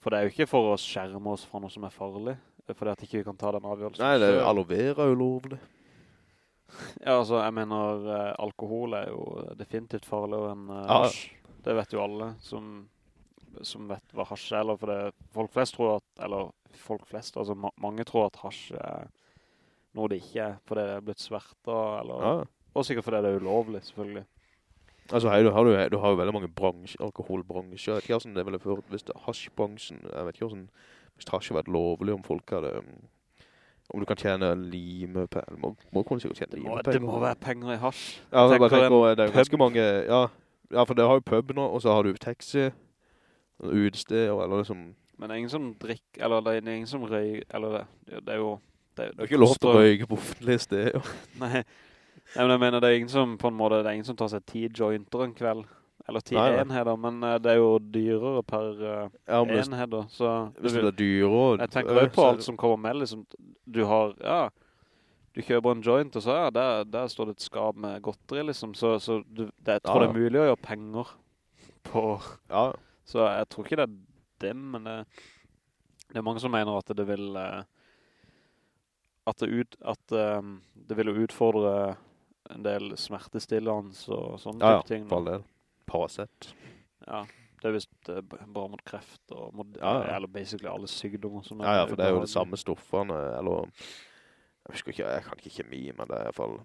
for det er jo ikke for å skjerme oss fra noe som er farlig. For Det at ikke vi kan ta den avgjørelsen. Nei, det er jo aloe vera er ulovlig. Ja, altså, jeg mener, uh, alkohol er jo definitivt farligere enn eh, Ja. hasj. Det vet jo alle som, som vet hva hasj er, eller for det, folk flest tror at, eller folk flest, altså ma mange tror at hasj er noe det ikke er, fordi det er blitt sverta, eller, Ja. og sikkert fordi det er ulovlig, selvfølgelig. Altså, hei, du, har, jo, du har jo veldig mange bransjer, alkoholbransjer. Jeg vet ikke hvordan det ville ført hvis det er hasjbransjen. Jeg vet ikke hvordan, hvis hasj hadde vært lovlig, om folk hadde... um, Om du kan tjene lime på, eller må, må kunne sikkert tjene Det lime på det må være penger i hasj. Ja, jeg bare Tenker det er jo ganske mange, ja, ja, for det har jo pub nå, og så har du taxi, utesteder, eller liksom, Men det er ingen som drikker, eller det er ingen som røy, eller det, det er jo... Det, det er jo ikke lov til å røyke på offentlige steder. Nei. Nei, men jeg mener, det er ingen som på en måte, det er ingen som tar seg ti jointer en kveld, eller ti Nei, enheder, men uh, det er jo dyrere per uh, Ja, hvis, enheder, så hvis det er dyrere... jeg tenker også på alt som kommer med, liksom, du har, ja, du kjøper en joint, og så, ja, der, der står det et skap med godteri, liksom, så, så du, det, jeg tror Ja, det er mulig å gjøre penger på, Ja, så jeg tror ikke det er det, men det, det er mange som mener at det vil, Uh, at det, ut, at, um, det vil utfordre en del smertestillende og sånne ja, ja, type ting. for all del. Paracet. Ja, det er visst bra mot kreft og mot, Ja, ja. eller basically alle sykdommer. som Ja, ja, for det er jo de samme stoffene, eller... Jeg husker ikke, jeg kan ikke kjemi, men det er i hvert fall...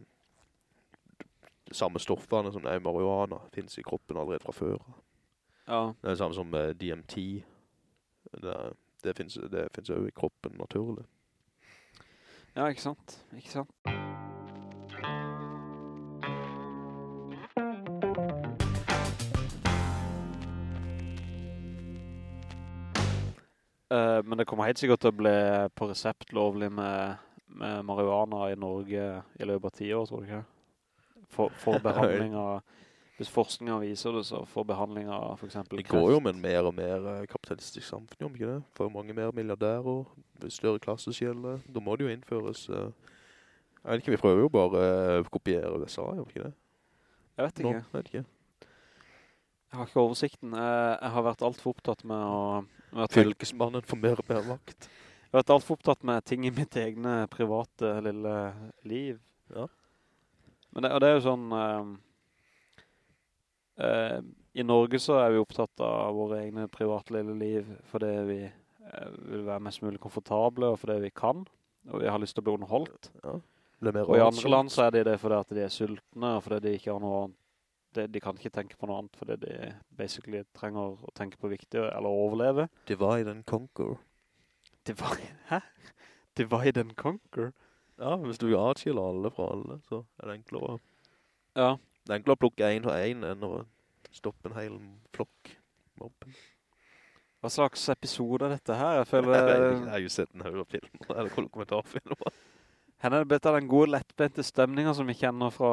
De samme stoffene som det er i marihuana, finnes i kroppen allerede fra før. Ja, Det er det samme som eh, DMT. Det, det finnes, det finnes jo i kroppen naturlig. ja, ikke sant, ikke sant. Eh, men det kommer helt sikkert til å bli på resept lovlig med, med marihuana i Norge i løpet av ti år, tror du ikke? For, for behandling av, hvis forskningen viser det, så for behandling av for eksempel kreft. Det går jo med en mer og mer eh, kapitalistisk samfunn, om ikke det? For mange mer milliardærer, større klasseskjelle, da må det jo innføres... eh, jeg vet ikke, vi prøver jo bare å kopiere USA, gjør vi ikke det? Jeg vet Nå, ikke. jeg vet ikke. Jeg har ikke oversikten. Jeg, har vært alt for opptatt med å... Fylkesmannen får mer og mer makt. Jeg har vært alt for opptatt med ting i mitt egne private lille liv. Ja. Men det, og det er jo sånn... ehm, uh, I Norge så er vi opptatt av våre egne private lille liv fordi vi uh, vil være mest mulig komfortable og fordi vi kan. Og vi har lyst til å bli underholdt. Ja. Det Og i andre land så er de det fordi at de er sultne, og fordi de ikke har noe annet. De, de kan ikke tenke på noe annet, fordi de basically trenger å tenke på viktig, eller overleve. Divide and conquer. Divide, hæ? Divide and conquer? Ja, hvis du atskiller alle fra alle, så er det enklere. Ja. Det er enklere å plukke en for en enn å stoppe en hel flokk. Mobben. Hva slags episode er dette her? Jeg Jeg, har jo sett en høyre film, eller kommentarfilmer. Henne er det blitt av den gode lettbente stemningen som vi kjenner fra,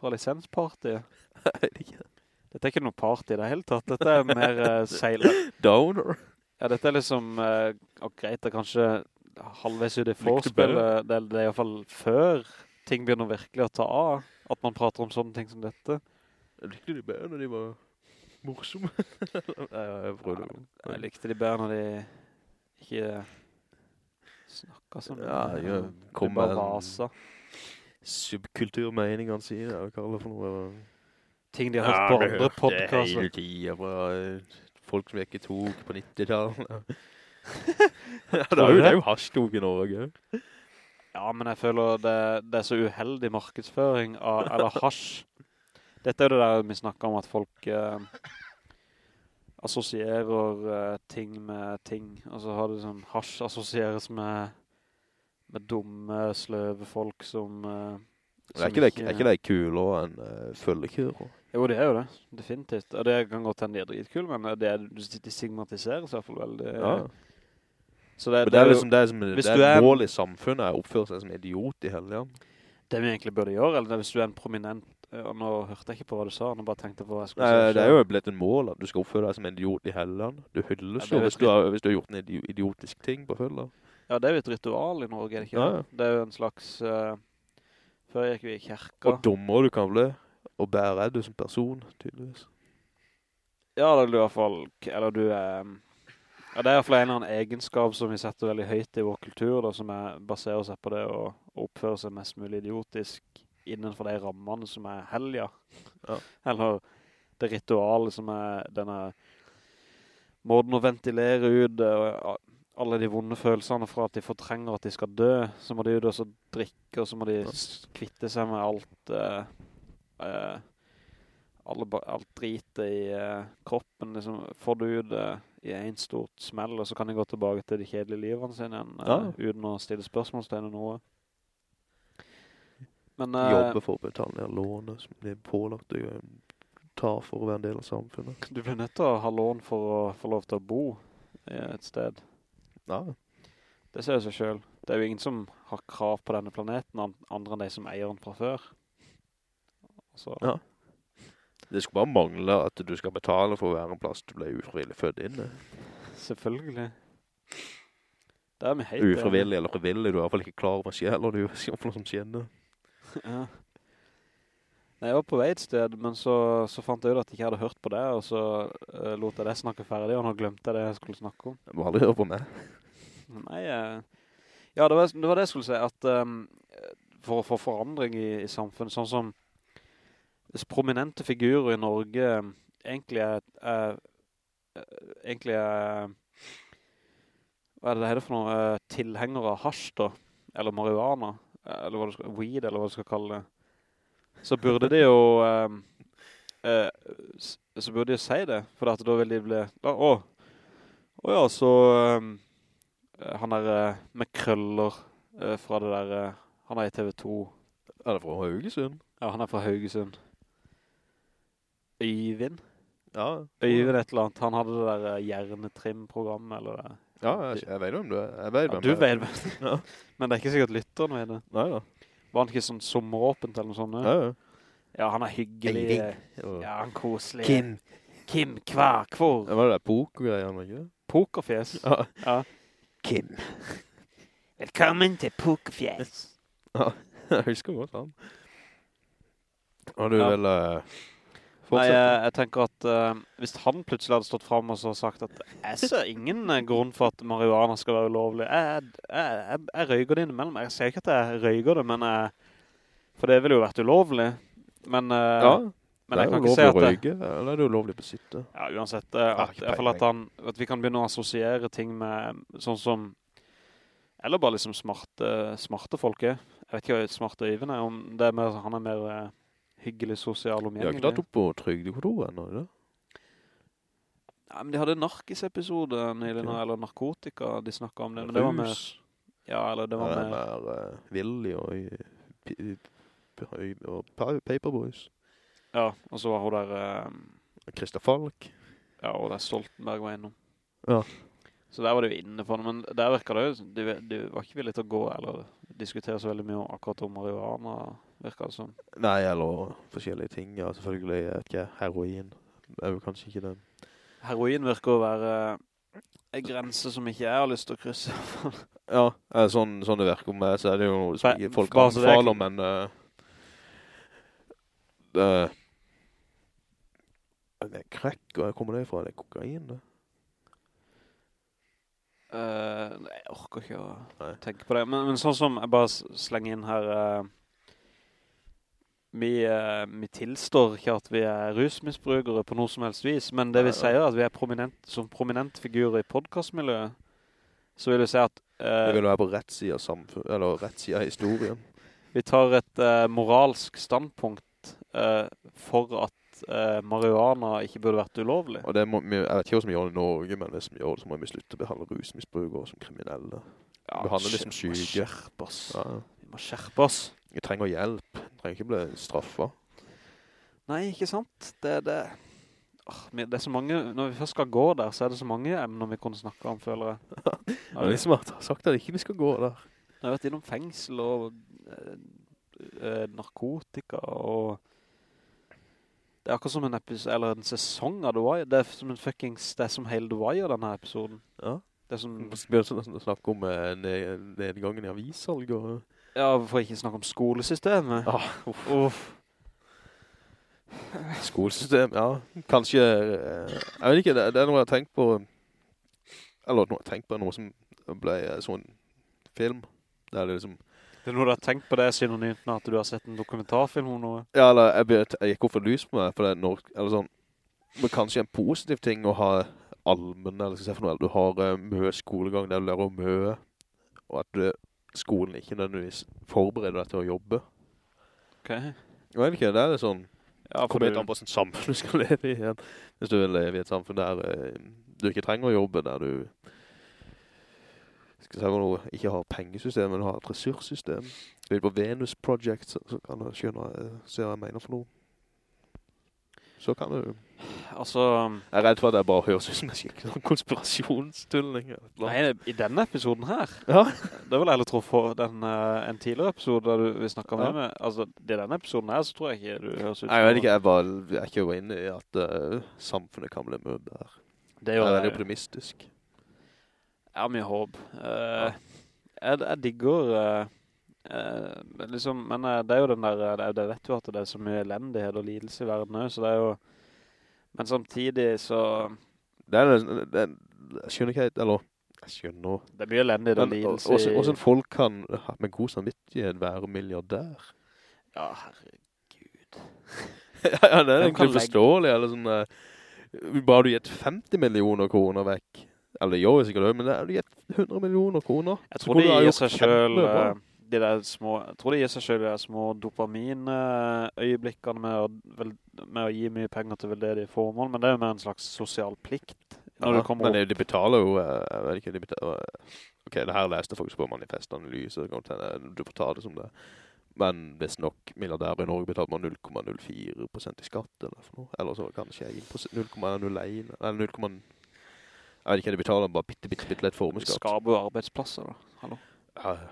fra lisenspartiet. Jeg ikke. Dette er ikke noe party i det hele tatt. Dette er mer uh, seiler. Downer. Ja, dette er liksom, uh, og greit, det er kanskje halvveis ut i Likte forspillet. Det, det er i hvert fall før ting begynner virkelig å ta av. At man prater om sånne ting som dette. Jeg likte de bedre når de var morsomme. Nei, jeg prøvde jo. Jeg likte de bedre når de ikke snakket sånn. Ja, ja, De kom bare med en-. Subkulturmeningene sine, eller hva det for noe. Ting de har hørt på vi andre Ja, det hele tiden fra folk som ikke tok på 90-tallet. ja, det er jo, det er jo hashtog i Norge. Ja, men jeg føler det, det er så uheldig markedsføring av, eller hasj. Dette er jo det der vi snakker om at folk eh, assosierer eh, ting med ting. Og så har det sånn hasj assosieres med, med dumme, sløve folk som... som Er ikke, det, er ikke det kulere enn uh, følgekører? Jo, det er jo det. Definitivt. Og det kan godt hende de er dritkul, men det er, de stigmatiseres i hvert fall veldig. Ja. Så det, det, det er liksom det som det er er- mål i samfunnet å oppføre seg som idiot i helgen. Det vi egentlig burde gjøre, eller hvis du er en prominent, eh, og nå hørte jeg ikke på hva du sa, nå bare tenkte på hva jeg skulle Nei, si. det er jo blitt en mål at du skal oppføre deg som en idiot i helgen. Du hylles Ja, jo hvis, du har- hvis du har gjort en idiotisk ting på følge. Ja, det er jo et ritual i Norge, er det ikke? Ja, ja. Det er jo en slags... Uh, før gikk vi i kjerka. Og dommer du kan bli, og bære er du som person, tydeligvis. Ja, da er du i hvert fall... Eller du er... Ja, det er i hvert fall en eller annen egenskap som vi setter veldig høyt i vår kultur, da, som er, baserer seg på det å, oppføre seg mest mulig idiotisk innenfor de rammene som er helga. Ja. Eller det ritualet som er denne måten å ventilere ut eh, alle de vonde følelsene fra at de fortrenger at de skal dø. Så må de jo da så drikke, og så må de kvitte seg med alt... uh, uh, alle, alt dritet i uh, kroppen, liksom, får du det i en stort smell, og så kan de gå tilbake til de kjedelige livene sine igjen, Ja. uten å stille spørsmålstegn eller noe. Men, Jobbe for å betale lånet som blir pålagt å ta for å være en del av samfunnet. du blir nødt til å ha lån for å få lov til å bo i et sted. Ja, Det ser jo seg selv. Det er jo ingen som har krav på denne planeten, andre enn de som eier den fra før. Så, Ja. det skulle bare mangle at du skal betale for å være en plass du ble ufrivillig født inn selvfølgelig. Det er vi helt Ufrivillig eller frivillig, du er i hvert fall ikke klar over eller du er for noe som skjer. Ja. Nei, jeg var på vei et sted, men så, så fant jeg ut at jeg ikke hadde hørt på det, og så uh, lot jeg det snakke ferdig, og nå glemte jeg det jeg skulle snakke om. Jeg må aldri høre på meg. Nei, eh, ja, det var, det var det jeg skulle si, at um, for å få forandring i, i samfunnet, sånn som prominente figurer i Norge eh, egentlig er, er eh, egentlig er hva er det det for noe? Tilhengere av hasj da, eller marihuana, eller hva du skal, weed, eller hva du skal kalle det. Så burde de jo, ehm, eh, så burde de si det, for da vil de bli, da, å, å ja, så ehm, eh, han er eh, med krøller eh, fra det der, eh, han er i TV2. Er det fra Haugesund? Ja, han er fra Haugesund. Øyvind? Ja. Øyvind et eller annet. Han hadde det der eh, hjernetrim-programmet, eller det. Ja, jeg, jeg vet hvem du er. Jeg vet Ja, du vet hvem. Ja. Men det er ikke sikkert lytteren ved det. Nei ja. Var han ikke sånn sommeråpent eller noe sånt? Ja, ja. Ja, han er hyggelig. Eh, Ja, han er koselig. Kim. Kim, hva, hvor? Ja, var det der pokergreiene, ikke? det? Pokerfjes. Ja. Ja. Kim. Velkommen til Pokerfjes. Ja, jeg husker godt han. Har du Ja. vel uh, Nei, jeg, jeg tenker at uh, hvis han plutselig hadde stått frem og så sagt at jeg ser ingen eh, grunn for at marihuana skal være ulovlig. Jeg, jeg, jeg, jeg røyger det innimellom. Jeg ser ikke at jeg røyger det, men jeg, for det ville jo vært ulovlig. Men, uh, ja, men jeg er kan ikke lovlig at å det, røyke, eller er det ulovlig å besitte? Ja, uansett, eh, at, i hvert fall at, han, at vi kan begynne å assosiere ting med sånn som, eller bare liksom smarte, smarte folk er. Jeg vet ikke hva smarte Øyvind er, om det er mer, han er mer eh, hyggelig sosial De har ikke tatt opp på trygdekontoret ennå, eller? Ja, men de hadde narkis-episode nylig nå, eller narkotika, de snakket om det, men det var mer... Ja, eller det var mer... med, der uh, Willy og, og Paperboys. Ja, og så var hun der, Krista Christa Falk. ja, og der Stoltenberg var innom. Ja. Så der var det jo inne på men der virket det jo, du, du, var ikke villige til å gå, eller diskutere så veldig mye om akkurat om marihuana, virket det som. Nei, eller forskjellige ting. Ja, selvfølgelig, jeg vet ikke, heroin. Er jo kanskje ikke det. Heroin virker å være en grense som ikke jeg har lyst til å krysse. Ja, eh, sånn, sånn det virker med, så er det jo folk er anbefaler, men uh, det, det er crack, og jeg kommer det fra? Det er kokain, det. Uh, nei, jeg orker ikke å Nei. tenke på det. Men, men sånn som jeg bare slenger inn her, Uh, vi, uh, vi tilstår ikke at vi er rusmisbrukere på noe som helst vis, men det vi sier er at vi er prominent, som prominent figurer i podcastmiljøet, så vil vi si at Uh, vi vil være på rett side av samfunn, eller rett side av historien. vi tar et uh, moralsk standpunkt for at eh, marihuana ikke burde vært ulovlig. Og det må, jeg vet ikke hva som gjør det i Norge, men hvis vi gjør det, så må vi slutte å behandle rusmisbrukere som kriminelle. Ja, behandler liksom syke. vi må. Skjerpe oss. Ja. Vi må skjerpe oss. Vi trenger hjelp. Vi trenger ikke bli straffet. Nei, ikke sant? Det, det, Åh, det er så mange, når vi først skal gå der, så er det så mange emner vi kunne snakke om, føler jeg. Det er liksom at jeg har sagt at ikke vi skal gå der. Jeg har vært innom fengsel og øh, narkotika og det er akkurat som en eller en sesong av The Wire. Det er som en fucking, det er som hele The Wire, denne episoden. Ja. Det er som, begynner å snakke om eh, nedgangen i avisalg og... ja, for ikke snakke om skolesystemet. Ja, Uff. Skolesystem, ja. Kanskje, eh, jeg vet ikke, det, det er noe jeg har tenkt på, eller noe jeg har tenkt på, noe som ble eh, sånn film, der det liksom, Det er noe du har tenkt på det synonymt med at du har sett en dokumentarfilm om noe. ja, eller jeg, ble, jeg gikk opp for lys på meg, for det er nok, eller sånn, men kanskje en positiv ting å ha almen, eller skal jeg si for noe, eller du har uh, mø skolegang der du lærer å mø, og at du, skolen ikke nødvendigvis forbereder deg til å jobbe. Ok. Jeg vet ikke, det er sånn, Ja, kommer du, helt an på sånn samfunn du skal leve i igjen. Hvis du vil leve i et samfunn der uh, du ikke trenger å jobbe, der du skal si noe, ikke har pengesystem, men har et ressurssystem. Du vil på Venus Project, så, så kan du skjønne, eh, se hva jeg mener for noe. Så kan du... altså, Jeg er redd for at det bare høres ut som en skikkelig sånn konspirasjonstulling. nei, i denne episoden her, Ja, Det vil jeg heller tro for den, eh, en tidligere episode der du, vi snakket med Ja. med, altså det er denne episoden her, så tror jeg ikke du høres ut som... Nei, jeg vet ikke, jeg bare jeg er jo inne i at uh, samfunnet kan bli mød der. Det Jeg er veldig jeg, optimistisk. Har mye håp. Uh, jeg, jeg digger, Uh, liksom, men det er jo den der, det, det vet jo at det er så mye elendighet og lidelse i verden også, så det er jo, men samtidig så, Det er, det jeg skjønner ikke helt, eller jeg skjønner. det er mye elendighet og lidelse hvordan, hvordan folk kan med god samvittighet være milliardær? Ja, herregud. ja, ja, det er egentlig forståelig, eller sånn, Uh, bare du gitt 50 millioner kroner vekk, eller det jo sikkert det, men det er jo gitt 100 millioner kroner. Jeg tror kunne de gir selv eh, de små, jeg tror de gir seg selv de små dopamin-øyeblikkene med, å- med å gi mye penger til veldedige formål, men det er jo mer en slags sosial plikt når Ja, du kommer men opp. det- de betaler jo, eh, jeg vet ikke, de betaler, ok, det her leste jeg faktisk på manifestanalyse, det du får ta det som det. Men hvis nok milliardærer i Norge betaler man 0,04% i skatt, eller. Eller så kanskje 0,01, eller 0, jeg vet ikke, de betaler bare bitte, bitte, bitte litt formuskatt. jo arbeidsplasser da, hallo. Ja, ja.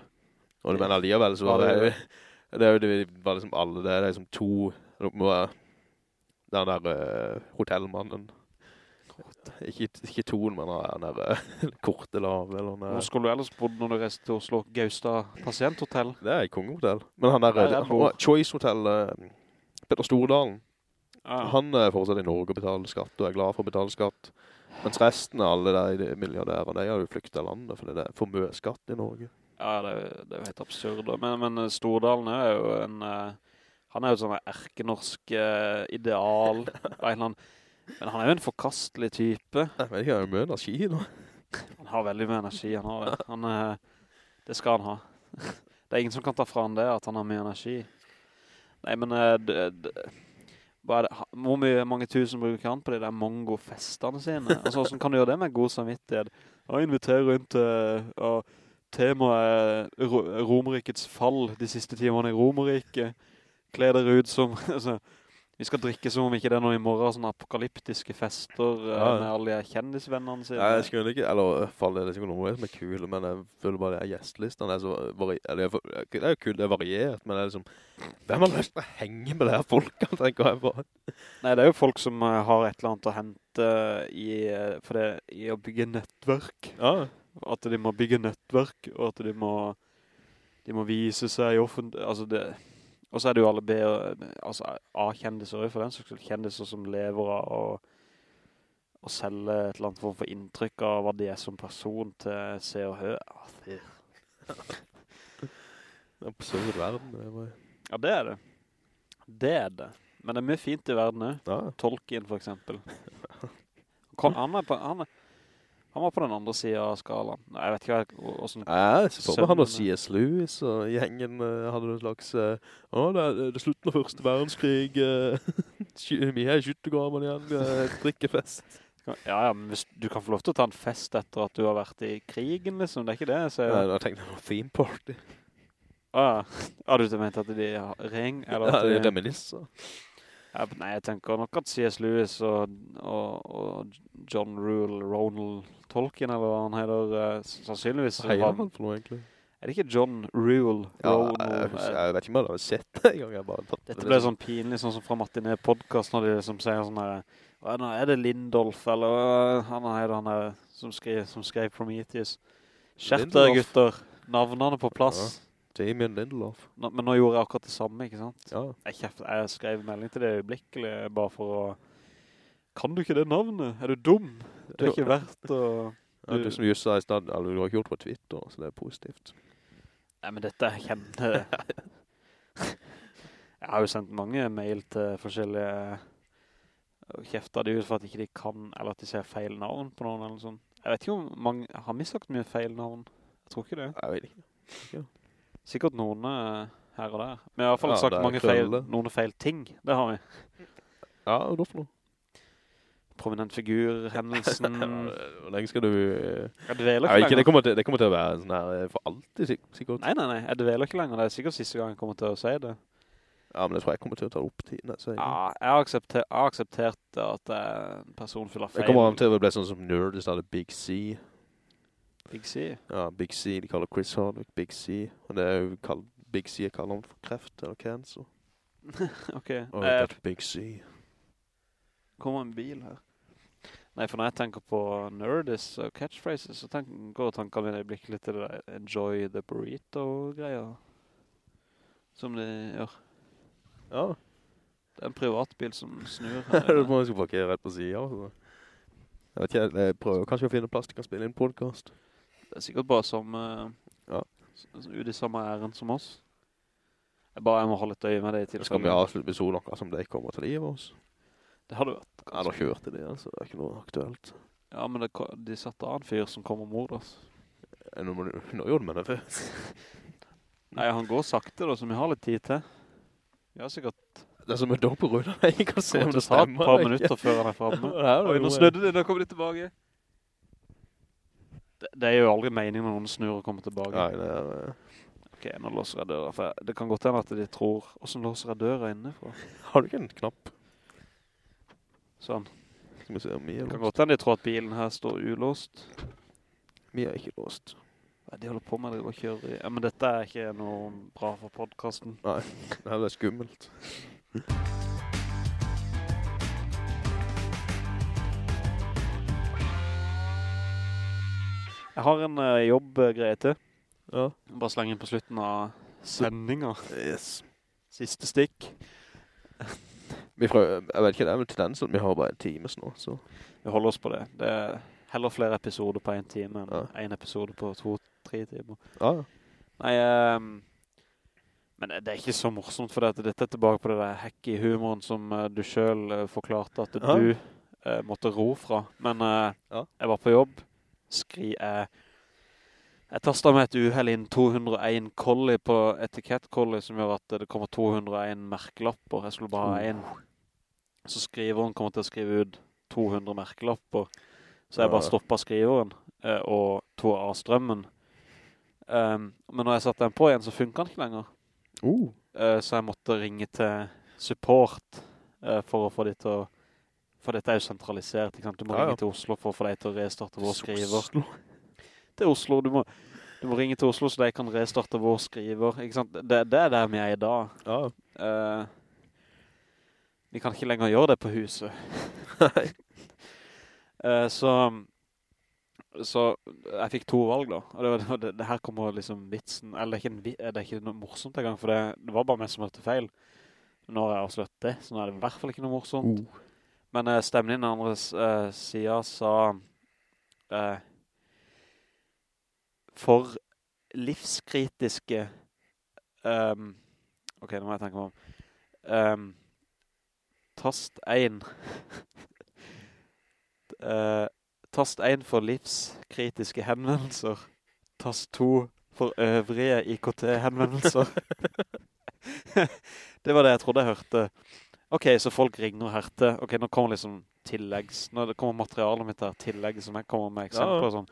og det, men alligevel så var det, det- det jo det var liksom alle, det er liksom to, det den der uh, hotellmannen. Ikke, ikke Ton, men den der uh, korte lave, eller noe. Hvor skulle du ellers bodd når du reiste til Oslo? Gaustad pasienthotell? det er i Kongehotell. Men han der, Der han det- Choice Hotel, eh, Petter Stordalen, Ja. han er fortsatt i Norge og betaler skatt, og er glad for å betale skatt. Mens resten av alle de, milliardærene, de har jo flyktet landet, for det er for mye skatt i Norge. Ja, det, er jo- det er jo helt absurd. Men, men eh, Stordalen er jo en... eh, han er jo et sånn erkenorsk eh, ideal. men han er jo en forkastelig type. Jeg vet ikke, jo er mye energi nå. Han har veldig mye energi, han har det. Han, det skal han ha. Det er ingen som kan ta fra han det, at han har mye energi. Nei, men det, det, det, hvor mye, mange tusen bruker han på de der mongofestene sine? Altså, hvordan kan du gjøre det med god samvittighet? å invitere rundt, til, og temaet er Romerikets fall, de siste timene i Romeriket. Kleder ut som, altså, vi skal drikke som om ikke det er noe i morgen, sånne apokalyptiske fester eh, Ja. med alle de kjendisvennene sine. Nei, jeg skulle ikke, eller fall det er sikkert noe som er kul, men jeg føler bare det er gjestelistene er så vari, det er det jo kult, det er variert, men det er liksom, hvem har lyst til å henge med de her folkene, tenker jeg bare. Nei, det er jo folk som eh, har et eller annet å hente i, eh, for det, i å bygge nettverk. Ja, At de må bygge nettverk, og at de må, de må vise seg i offentlig, altså det, og så er det jo alle B, altså A-kjendiser, for den så kjendiser som lever av å, å selge et eller annet form for inntrykk av hva de er som person til se og høre. Ah, det er absurd verden. Det er Ja, det er det. Det er det. Men det er mye fint i verden ja, Tolkien for eksempel. Kom, han, er på, han, er, han var på den andre siden av skalaen. Jeg vet ikke hva- hvordan... jeg så på han og C.S. Lewis og gjengen uh, hadde en slags, Å, uh, oh, det er, det er slutten av første verdenskrig, sky- vi er i skyttegraven igjen, eh, drikkefest. Ja, ja, men hvis du kan få lov til å ta en fest etter at du har vært i krigen, liksom, det er ikke det jeg. Nei, da tenkte jeg noe theme party. Ah, har du ment at de har ring? Eller Ja, det er de, reminisser. Ja, nei, jeg tenker nok at C.S. Lewis og, og, og John Rule, Ronald Tolkien, eller hva han heter, uh, sannsynligvis Hva heier han for noe egentlig? Er det ikke John Rule, Ja, Ronald? jeg, eh, jeg vet ikke om jeg har sett det en gang, Dette ble som- sånn pinlig, sånn som fra Martinet podcast, når de liksom sier sånn her, nå er det Lindolf, eller han er han der som skrev, som skrev Prometheus. Skjerp dere, gutter. Navnene på plass. Damien Lindelof. Nå, men nå gjorde jeg akkurat det samme, ikke sant? Ja. Jeg, kjeft, jeg skrev melding til det øyeblikkelig, bare for å... Kan du ikke det navnet? Er du dum? Du er ikke verdt å... Ja, du som just sa i stedet, eller du har ikke gjort det på Twitter, så det er positivt. Nei, men dette er kjempe... jeg har jo sendt mange mail til forskjellige kjefter de ut for at ikke de kan, eller at de ser feil navn på noen eller sånn. Jeg vet ikke om mange, har vi sagt mye feil navn? Jeg tror ikke det. Jeg vet ikke. Sikkert noen eh, her og der. Men jeg har i hvert fall Ja, sagt mange feil, noen feil ting. Det har vi. Ja, hva for noe? Prominent figur, hendelsen. Hvor lenge skal du... eh, Jeg dveler ikke ikke, det kommer til, det kommer til å være sånn her eh, for alltid, sikkert. Nei, nei, nei. Jeg dveler ikke lenger. Det er sikkert siste gang jeg kommer til å si det. Ja, men jeg tror jeg kommer til å ta opp tiden. Jeg. Ja, jeg har akseptert, jeg har akseptert at en person fyller feil. Jeg kommer til å bli sånn som nerd Nerdist hadde Big C. Big C. Ja, Big C, de kaller Chris Hardwick Big C. Og det er jo kalt, Big C er kallet for kreft eller cancer. ok. Og Eh, that's Big C. kommer en bil her. Nei, for når jeg tenker på Nerdis og catchphrases, så tenk, går tankene mine i blikket litt til det der enjoy the burrito-greia. Som de gjør. Ja, Det er en privatbil som snur du her. må jo parkere rett på siden. Altså. Jeg vet ikke, jeg prøver kanskje å finne plass til å spille inn podcast. Det er sikkert bare som uh, Ja. i samme æren som oss. Jeg bare jeg må holde et øye med det i tilfellet. skal vi avslutte med akkurat som de kommer til å gi oss. Det hadde vært. Ja, da kjørte de, altså. Det er ikke noe aktuelt. Ja, men det, de satte av en fyr som kommer mot oss. Eh, Nå, må du- nå gjorde man det før. Nei, han går sakte da, så vi har litt tid til. Vi har sikkert Det er som en på. Jeg kan se om det stemmer. det tar ta et par minutter før han er fremme. Det Oi, nå snødde det, nå kommer de tilbake. Det, det er jo aldri meningen når noen snur og kommer tilbake. Nei, det er... det. Ok, nå låser jeg døra, for det kan godt hende at de tror, hvordan låser jeg døra innenfra? Har du ikke en knapp? Sånn. Skal vi se om vi er Det kan låst. godt hende de tror at bilen her står ulåst. Vi er ikke låst. Nei, de holder på med det kjøre kjører i. Ja, men dette er ikke noe bra for podcasten. Nei, det er skummelt. Jeg har en uh, jobbgreie til. Ja. Bare slenge inn på slutten av sendinga. Yes. Siste stikk. Vi prøver, jeg vet ikke, det er vel tendensen. Vi har bare en time nå, så... Vi holder oss på det. Det er heller flere episoder på en time enn Ja. en episode på to-tre timer. Ja, ja. Nei, um, men det er ikke så morsomt, for dette, dette er tilbake på det der hacky humoren som uh, du selv uh, forklarte at Ja. du uh, måtte ro fra. Men eh, Ja. jeg var på jobb, skri, jeg Jeg tastet med et uheld inn 201 kolli på etikettkolli som gjør at det kommer 201 merkelapper. Jeg skulle bare ha en. Så skriveren kommer til å skrive ut 200 merkelapper. Så jeg bare stoppet skriveren eh, og tog av strømmen. Um, men når jeg satte den på igjen, så funket den ikke lenger. Uh. Uh, så jeg måtte ringe til support uh, for å få de til å... For dette er jo sentralisert, ikke sant? Du må Ja, ringe til Oslo for å få deg til å restarte vår skriver Oslo. til Oslo. Du må, du må ringe til Oslo så de kan restarte vår skriver. Ikke? Det, det er der vi er i dag. Ja. Uh, vi kan ikke lenger gjøre det på huset. Nei. uh, så, så jeg fikk to valg da. Og det, var, det, det, det her kommer liksom vitsen, eller det er ikke, en, det er ikke noe morsomt en gang, for det, det var bare meg som hørte feil. Nå har jeg avslørt det, så nå er det i hvert fall ikke noe morsomt. Uh. Men uh, stemmen din andre uh, siden sa uh, For livskritiske um, Ok, nå må jeg tenke meg om. Ehm, Tast 1 uh, Tast 1 for livskritiske henvendelser. Tast 2 for øvrige IKT-henvendelser Det var det jeg trodde jeg hørte Ok, så folk ringer her til, ok, nå kommer liksom tilleggs, nå kommer materialet mitt her, tillegg som jeg kommer med eksempler Ja, ja. sånn.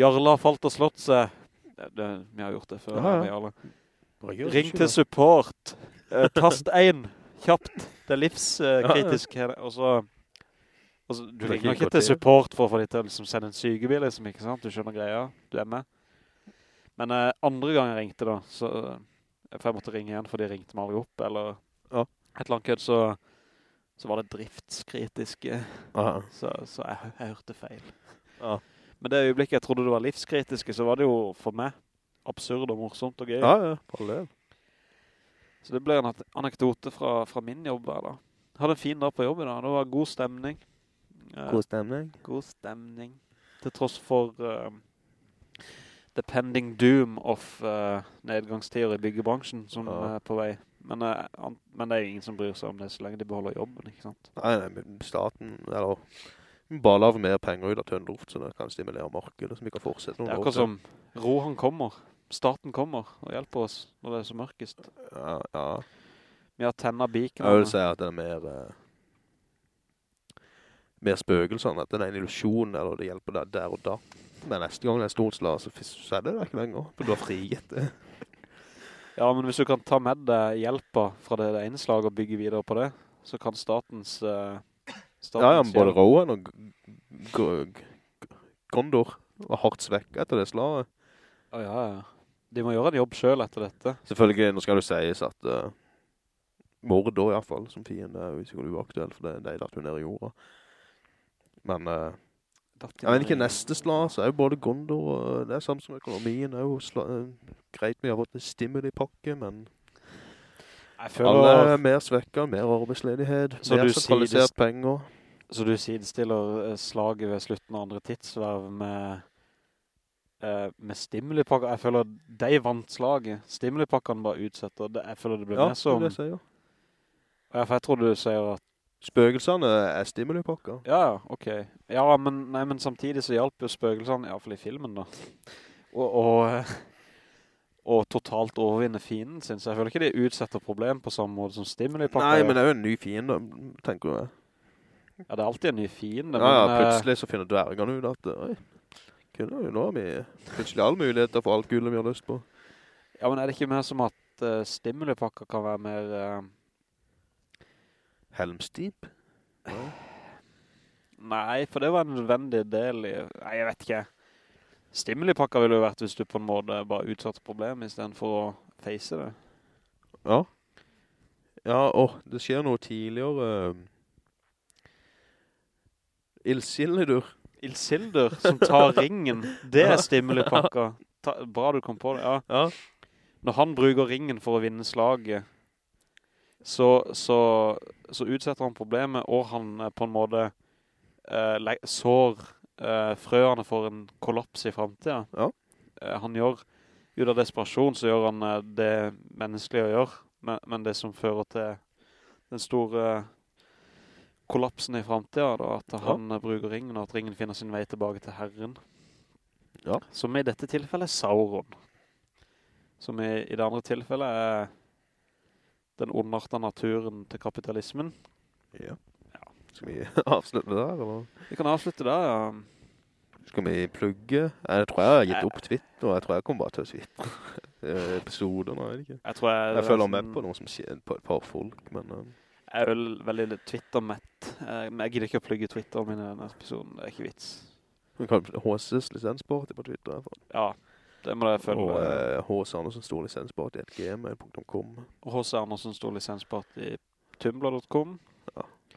Jarla falt og slått seg. Det, det, vi har gjort det før. Ja, ja. Ring til support. Eh, tast 1. Kjapt. Det er livskritisk. her. og så, og så, du er ringer ikke til support for å få de til å liksom, sende en sykebil, liksom, ikke sant? Du skjønner greia. Du er med. Men eh, andre gang jeg ringte da, så, for jeg måtte ringe igjen, for de ringte meg aldri opp, eller. Et eller annet kødd, så, så var det driftskritiske, så, så jeg, jeg hørte feil. Ja. Men det øyeblikket jeg trodde det var livskritiske, så var det jo for meg absurd og morsomt og gøy. Ja, ja. Så det ble en anekdote fra, fra min jobb her da. Hadde en fin dag på jobb i dag. Det var god stemning. Eh, God stemning. god stemning. Til tross for uh, the pending doom of uh, nedgangstider i byggebransjen som Ja. er på vei. Men, eh, men det er jo ingen som bryr seg om det så lenge de beholder jobben, ikke sant? Nei, nei, staten, eller bare laver mer penger ut av luft så det kan stimulere markedet, som vi kan fortsette Det er akkurat som Rohan kommer. Staten kommer og hjelper oss når det er så mørkest. Ja, ja. Vi har tennet biken. Jeg vil si at det er mer, uh, mer spøkelsen at det er en illusion, eller det hjelper deg der og da. Men neste gang det er stort slag, så, er det det ikke lenger, for du har frigitt det. Ja, men hvis du kan ta med deg hjelpa fra det, det ene slaget og bygge videre på det, så kan statens... eh, statens Ja, ja, både Rowan og Gondor var hardt svekket etter det slaget. Å, ja, ja. De må gjøre en jobb selv etter dette. Selvfølgelig, nå skal det sies at uh, Mordor i hvert fall, som fiende, er jo sikkert uaktuelt, for det, det er datt hun er i jorda. Men, uh, jeg vet ikke, neste slag, så er jo både Gondor og det er samme som økonomien, er jo sla, eh, greit vi har fått en stimuli-pakke, men Jeg alle er mer svekket, mer arbeidsledighet, Så mer du sentralisert penger. Så du sidestiller eh, slaget ved slutten av andre tidsverv med, eh, med stimulipakker. Jeg føler de vant slaget. Stimulipakkene bare utsetter. Jeg føler det blir Ja, mer som... Ja, det jeg sier. Ja, for jeg tror du sier at... Spøkelsene er stimuli-pakker. Ja, ja, ok. Ja, men, nei, men samtidig så hjalp jo spøkelsene, i hvert fall i filmen da. Og, og, eh, og totalt overvinne fienden sin. Så jeg føler ikke de utsetter problem på samme måte som stimulipakker. Nei, men det er jo en ny fiende, tenker du. Ja, det er alltid en ny fiende. Ja, ja, eh, plutselig så finner dvergene ut at, oi, kunne jo, nå ha vi plutselig alle muligheter for alt gullet vi har lyst på. Ja, men er det ikke mer som at uh, stimulipakker kan være mer... eh, Helmstip? Nei, for det var en nødvendig del i... Nei, jeg vet ikke. Stimulipakker ville jo vært hvis du på en måte bare utsatte problemet i stedet for å face det. Ja. Ja, åh, det skjer noe tidligere. Ildsildur. Ildsildur som tar ringen, det er stimulipakker. Ta, bra du kom på det, ja. Ja. Når han bruker ringen for å vinne slaget, så, så, så utsetter han problemet, og han eh, på en måte eh, sår eh, frøene for en kollaps i fremtiden. Ja. Eh, han gjør, ut av desperasjon, så gjør han eh, det menneskelige å gjøre, men, men det som fører til den store kollapsen i fremtiden, da, at han ja. bruker ringen, og at ringen finner sin vei tilbake til Herren. Ja. Som i dette tilfellet er Sauron. Som i, i det andre tilfellet er den ondarta naturen til kapitalismen. Ja. Skal vi avslutte der, eller? Vi kan avslutte der, ja. Skal vi plugge? Jeg tror jeg har gitt opp Twitter, og jeg tror jeg kommer bare til å twitre eh, episoder nå, ikke? Jeg tror jeg... Jeg følger med på noe som skjer på et par folk, men... Uh. Jeg er vel veldig Twitter-mett. Eh, Men jeg gidder ikke å plugge Twitter min i denne episoden. Det er ikke vits. Du kan HSS lisensport på Twitter, i hvert fall. Ja, det må jeg følge. Og eh, H.S. Andersen stor lisensparty at gmail.com. Og H.C. Andersen står lisenspart i tumblr.com.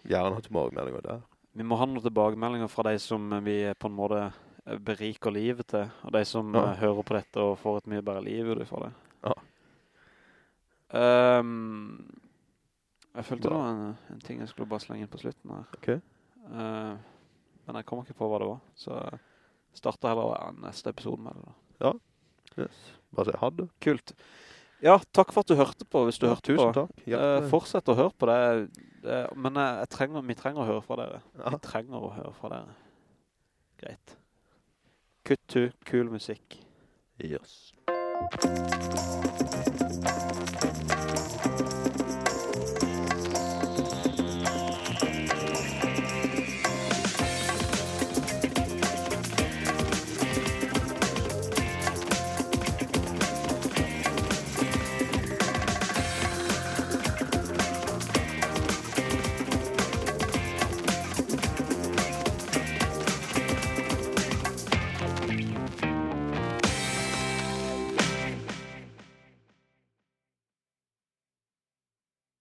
Gjerne ha tilbakemeldinger der. Vi må ha noen tilbakemeldinger fra de som vi på en måte eh, beriker livet til, og de som Ja. eh, hører på dette og får et mye bedre liv ut fra det. Ja. Um, jeg følte det var en, en ting jeg skulle bare slenge inn på slutten her. Ok. Uh, men jeg kommer ikke på hva det var, så jeg starter heller neste episode med det da. Yes. Bare ha det. Kult. Ja, takk for at du hørte på, hvis du hørte Tusen på. takk. Eh, fortsett å høre på det, det men jeg, jeg trenger, vi trenger å høre fra dere. Ja. Vi trenger å høre fra dere. Greit. Kutt to, kul musikk. Yes.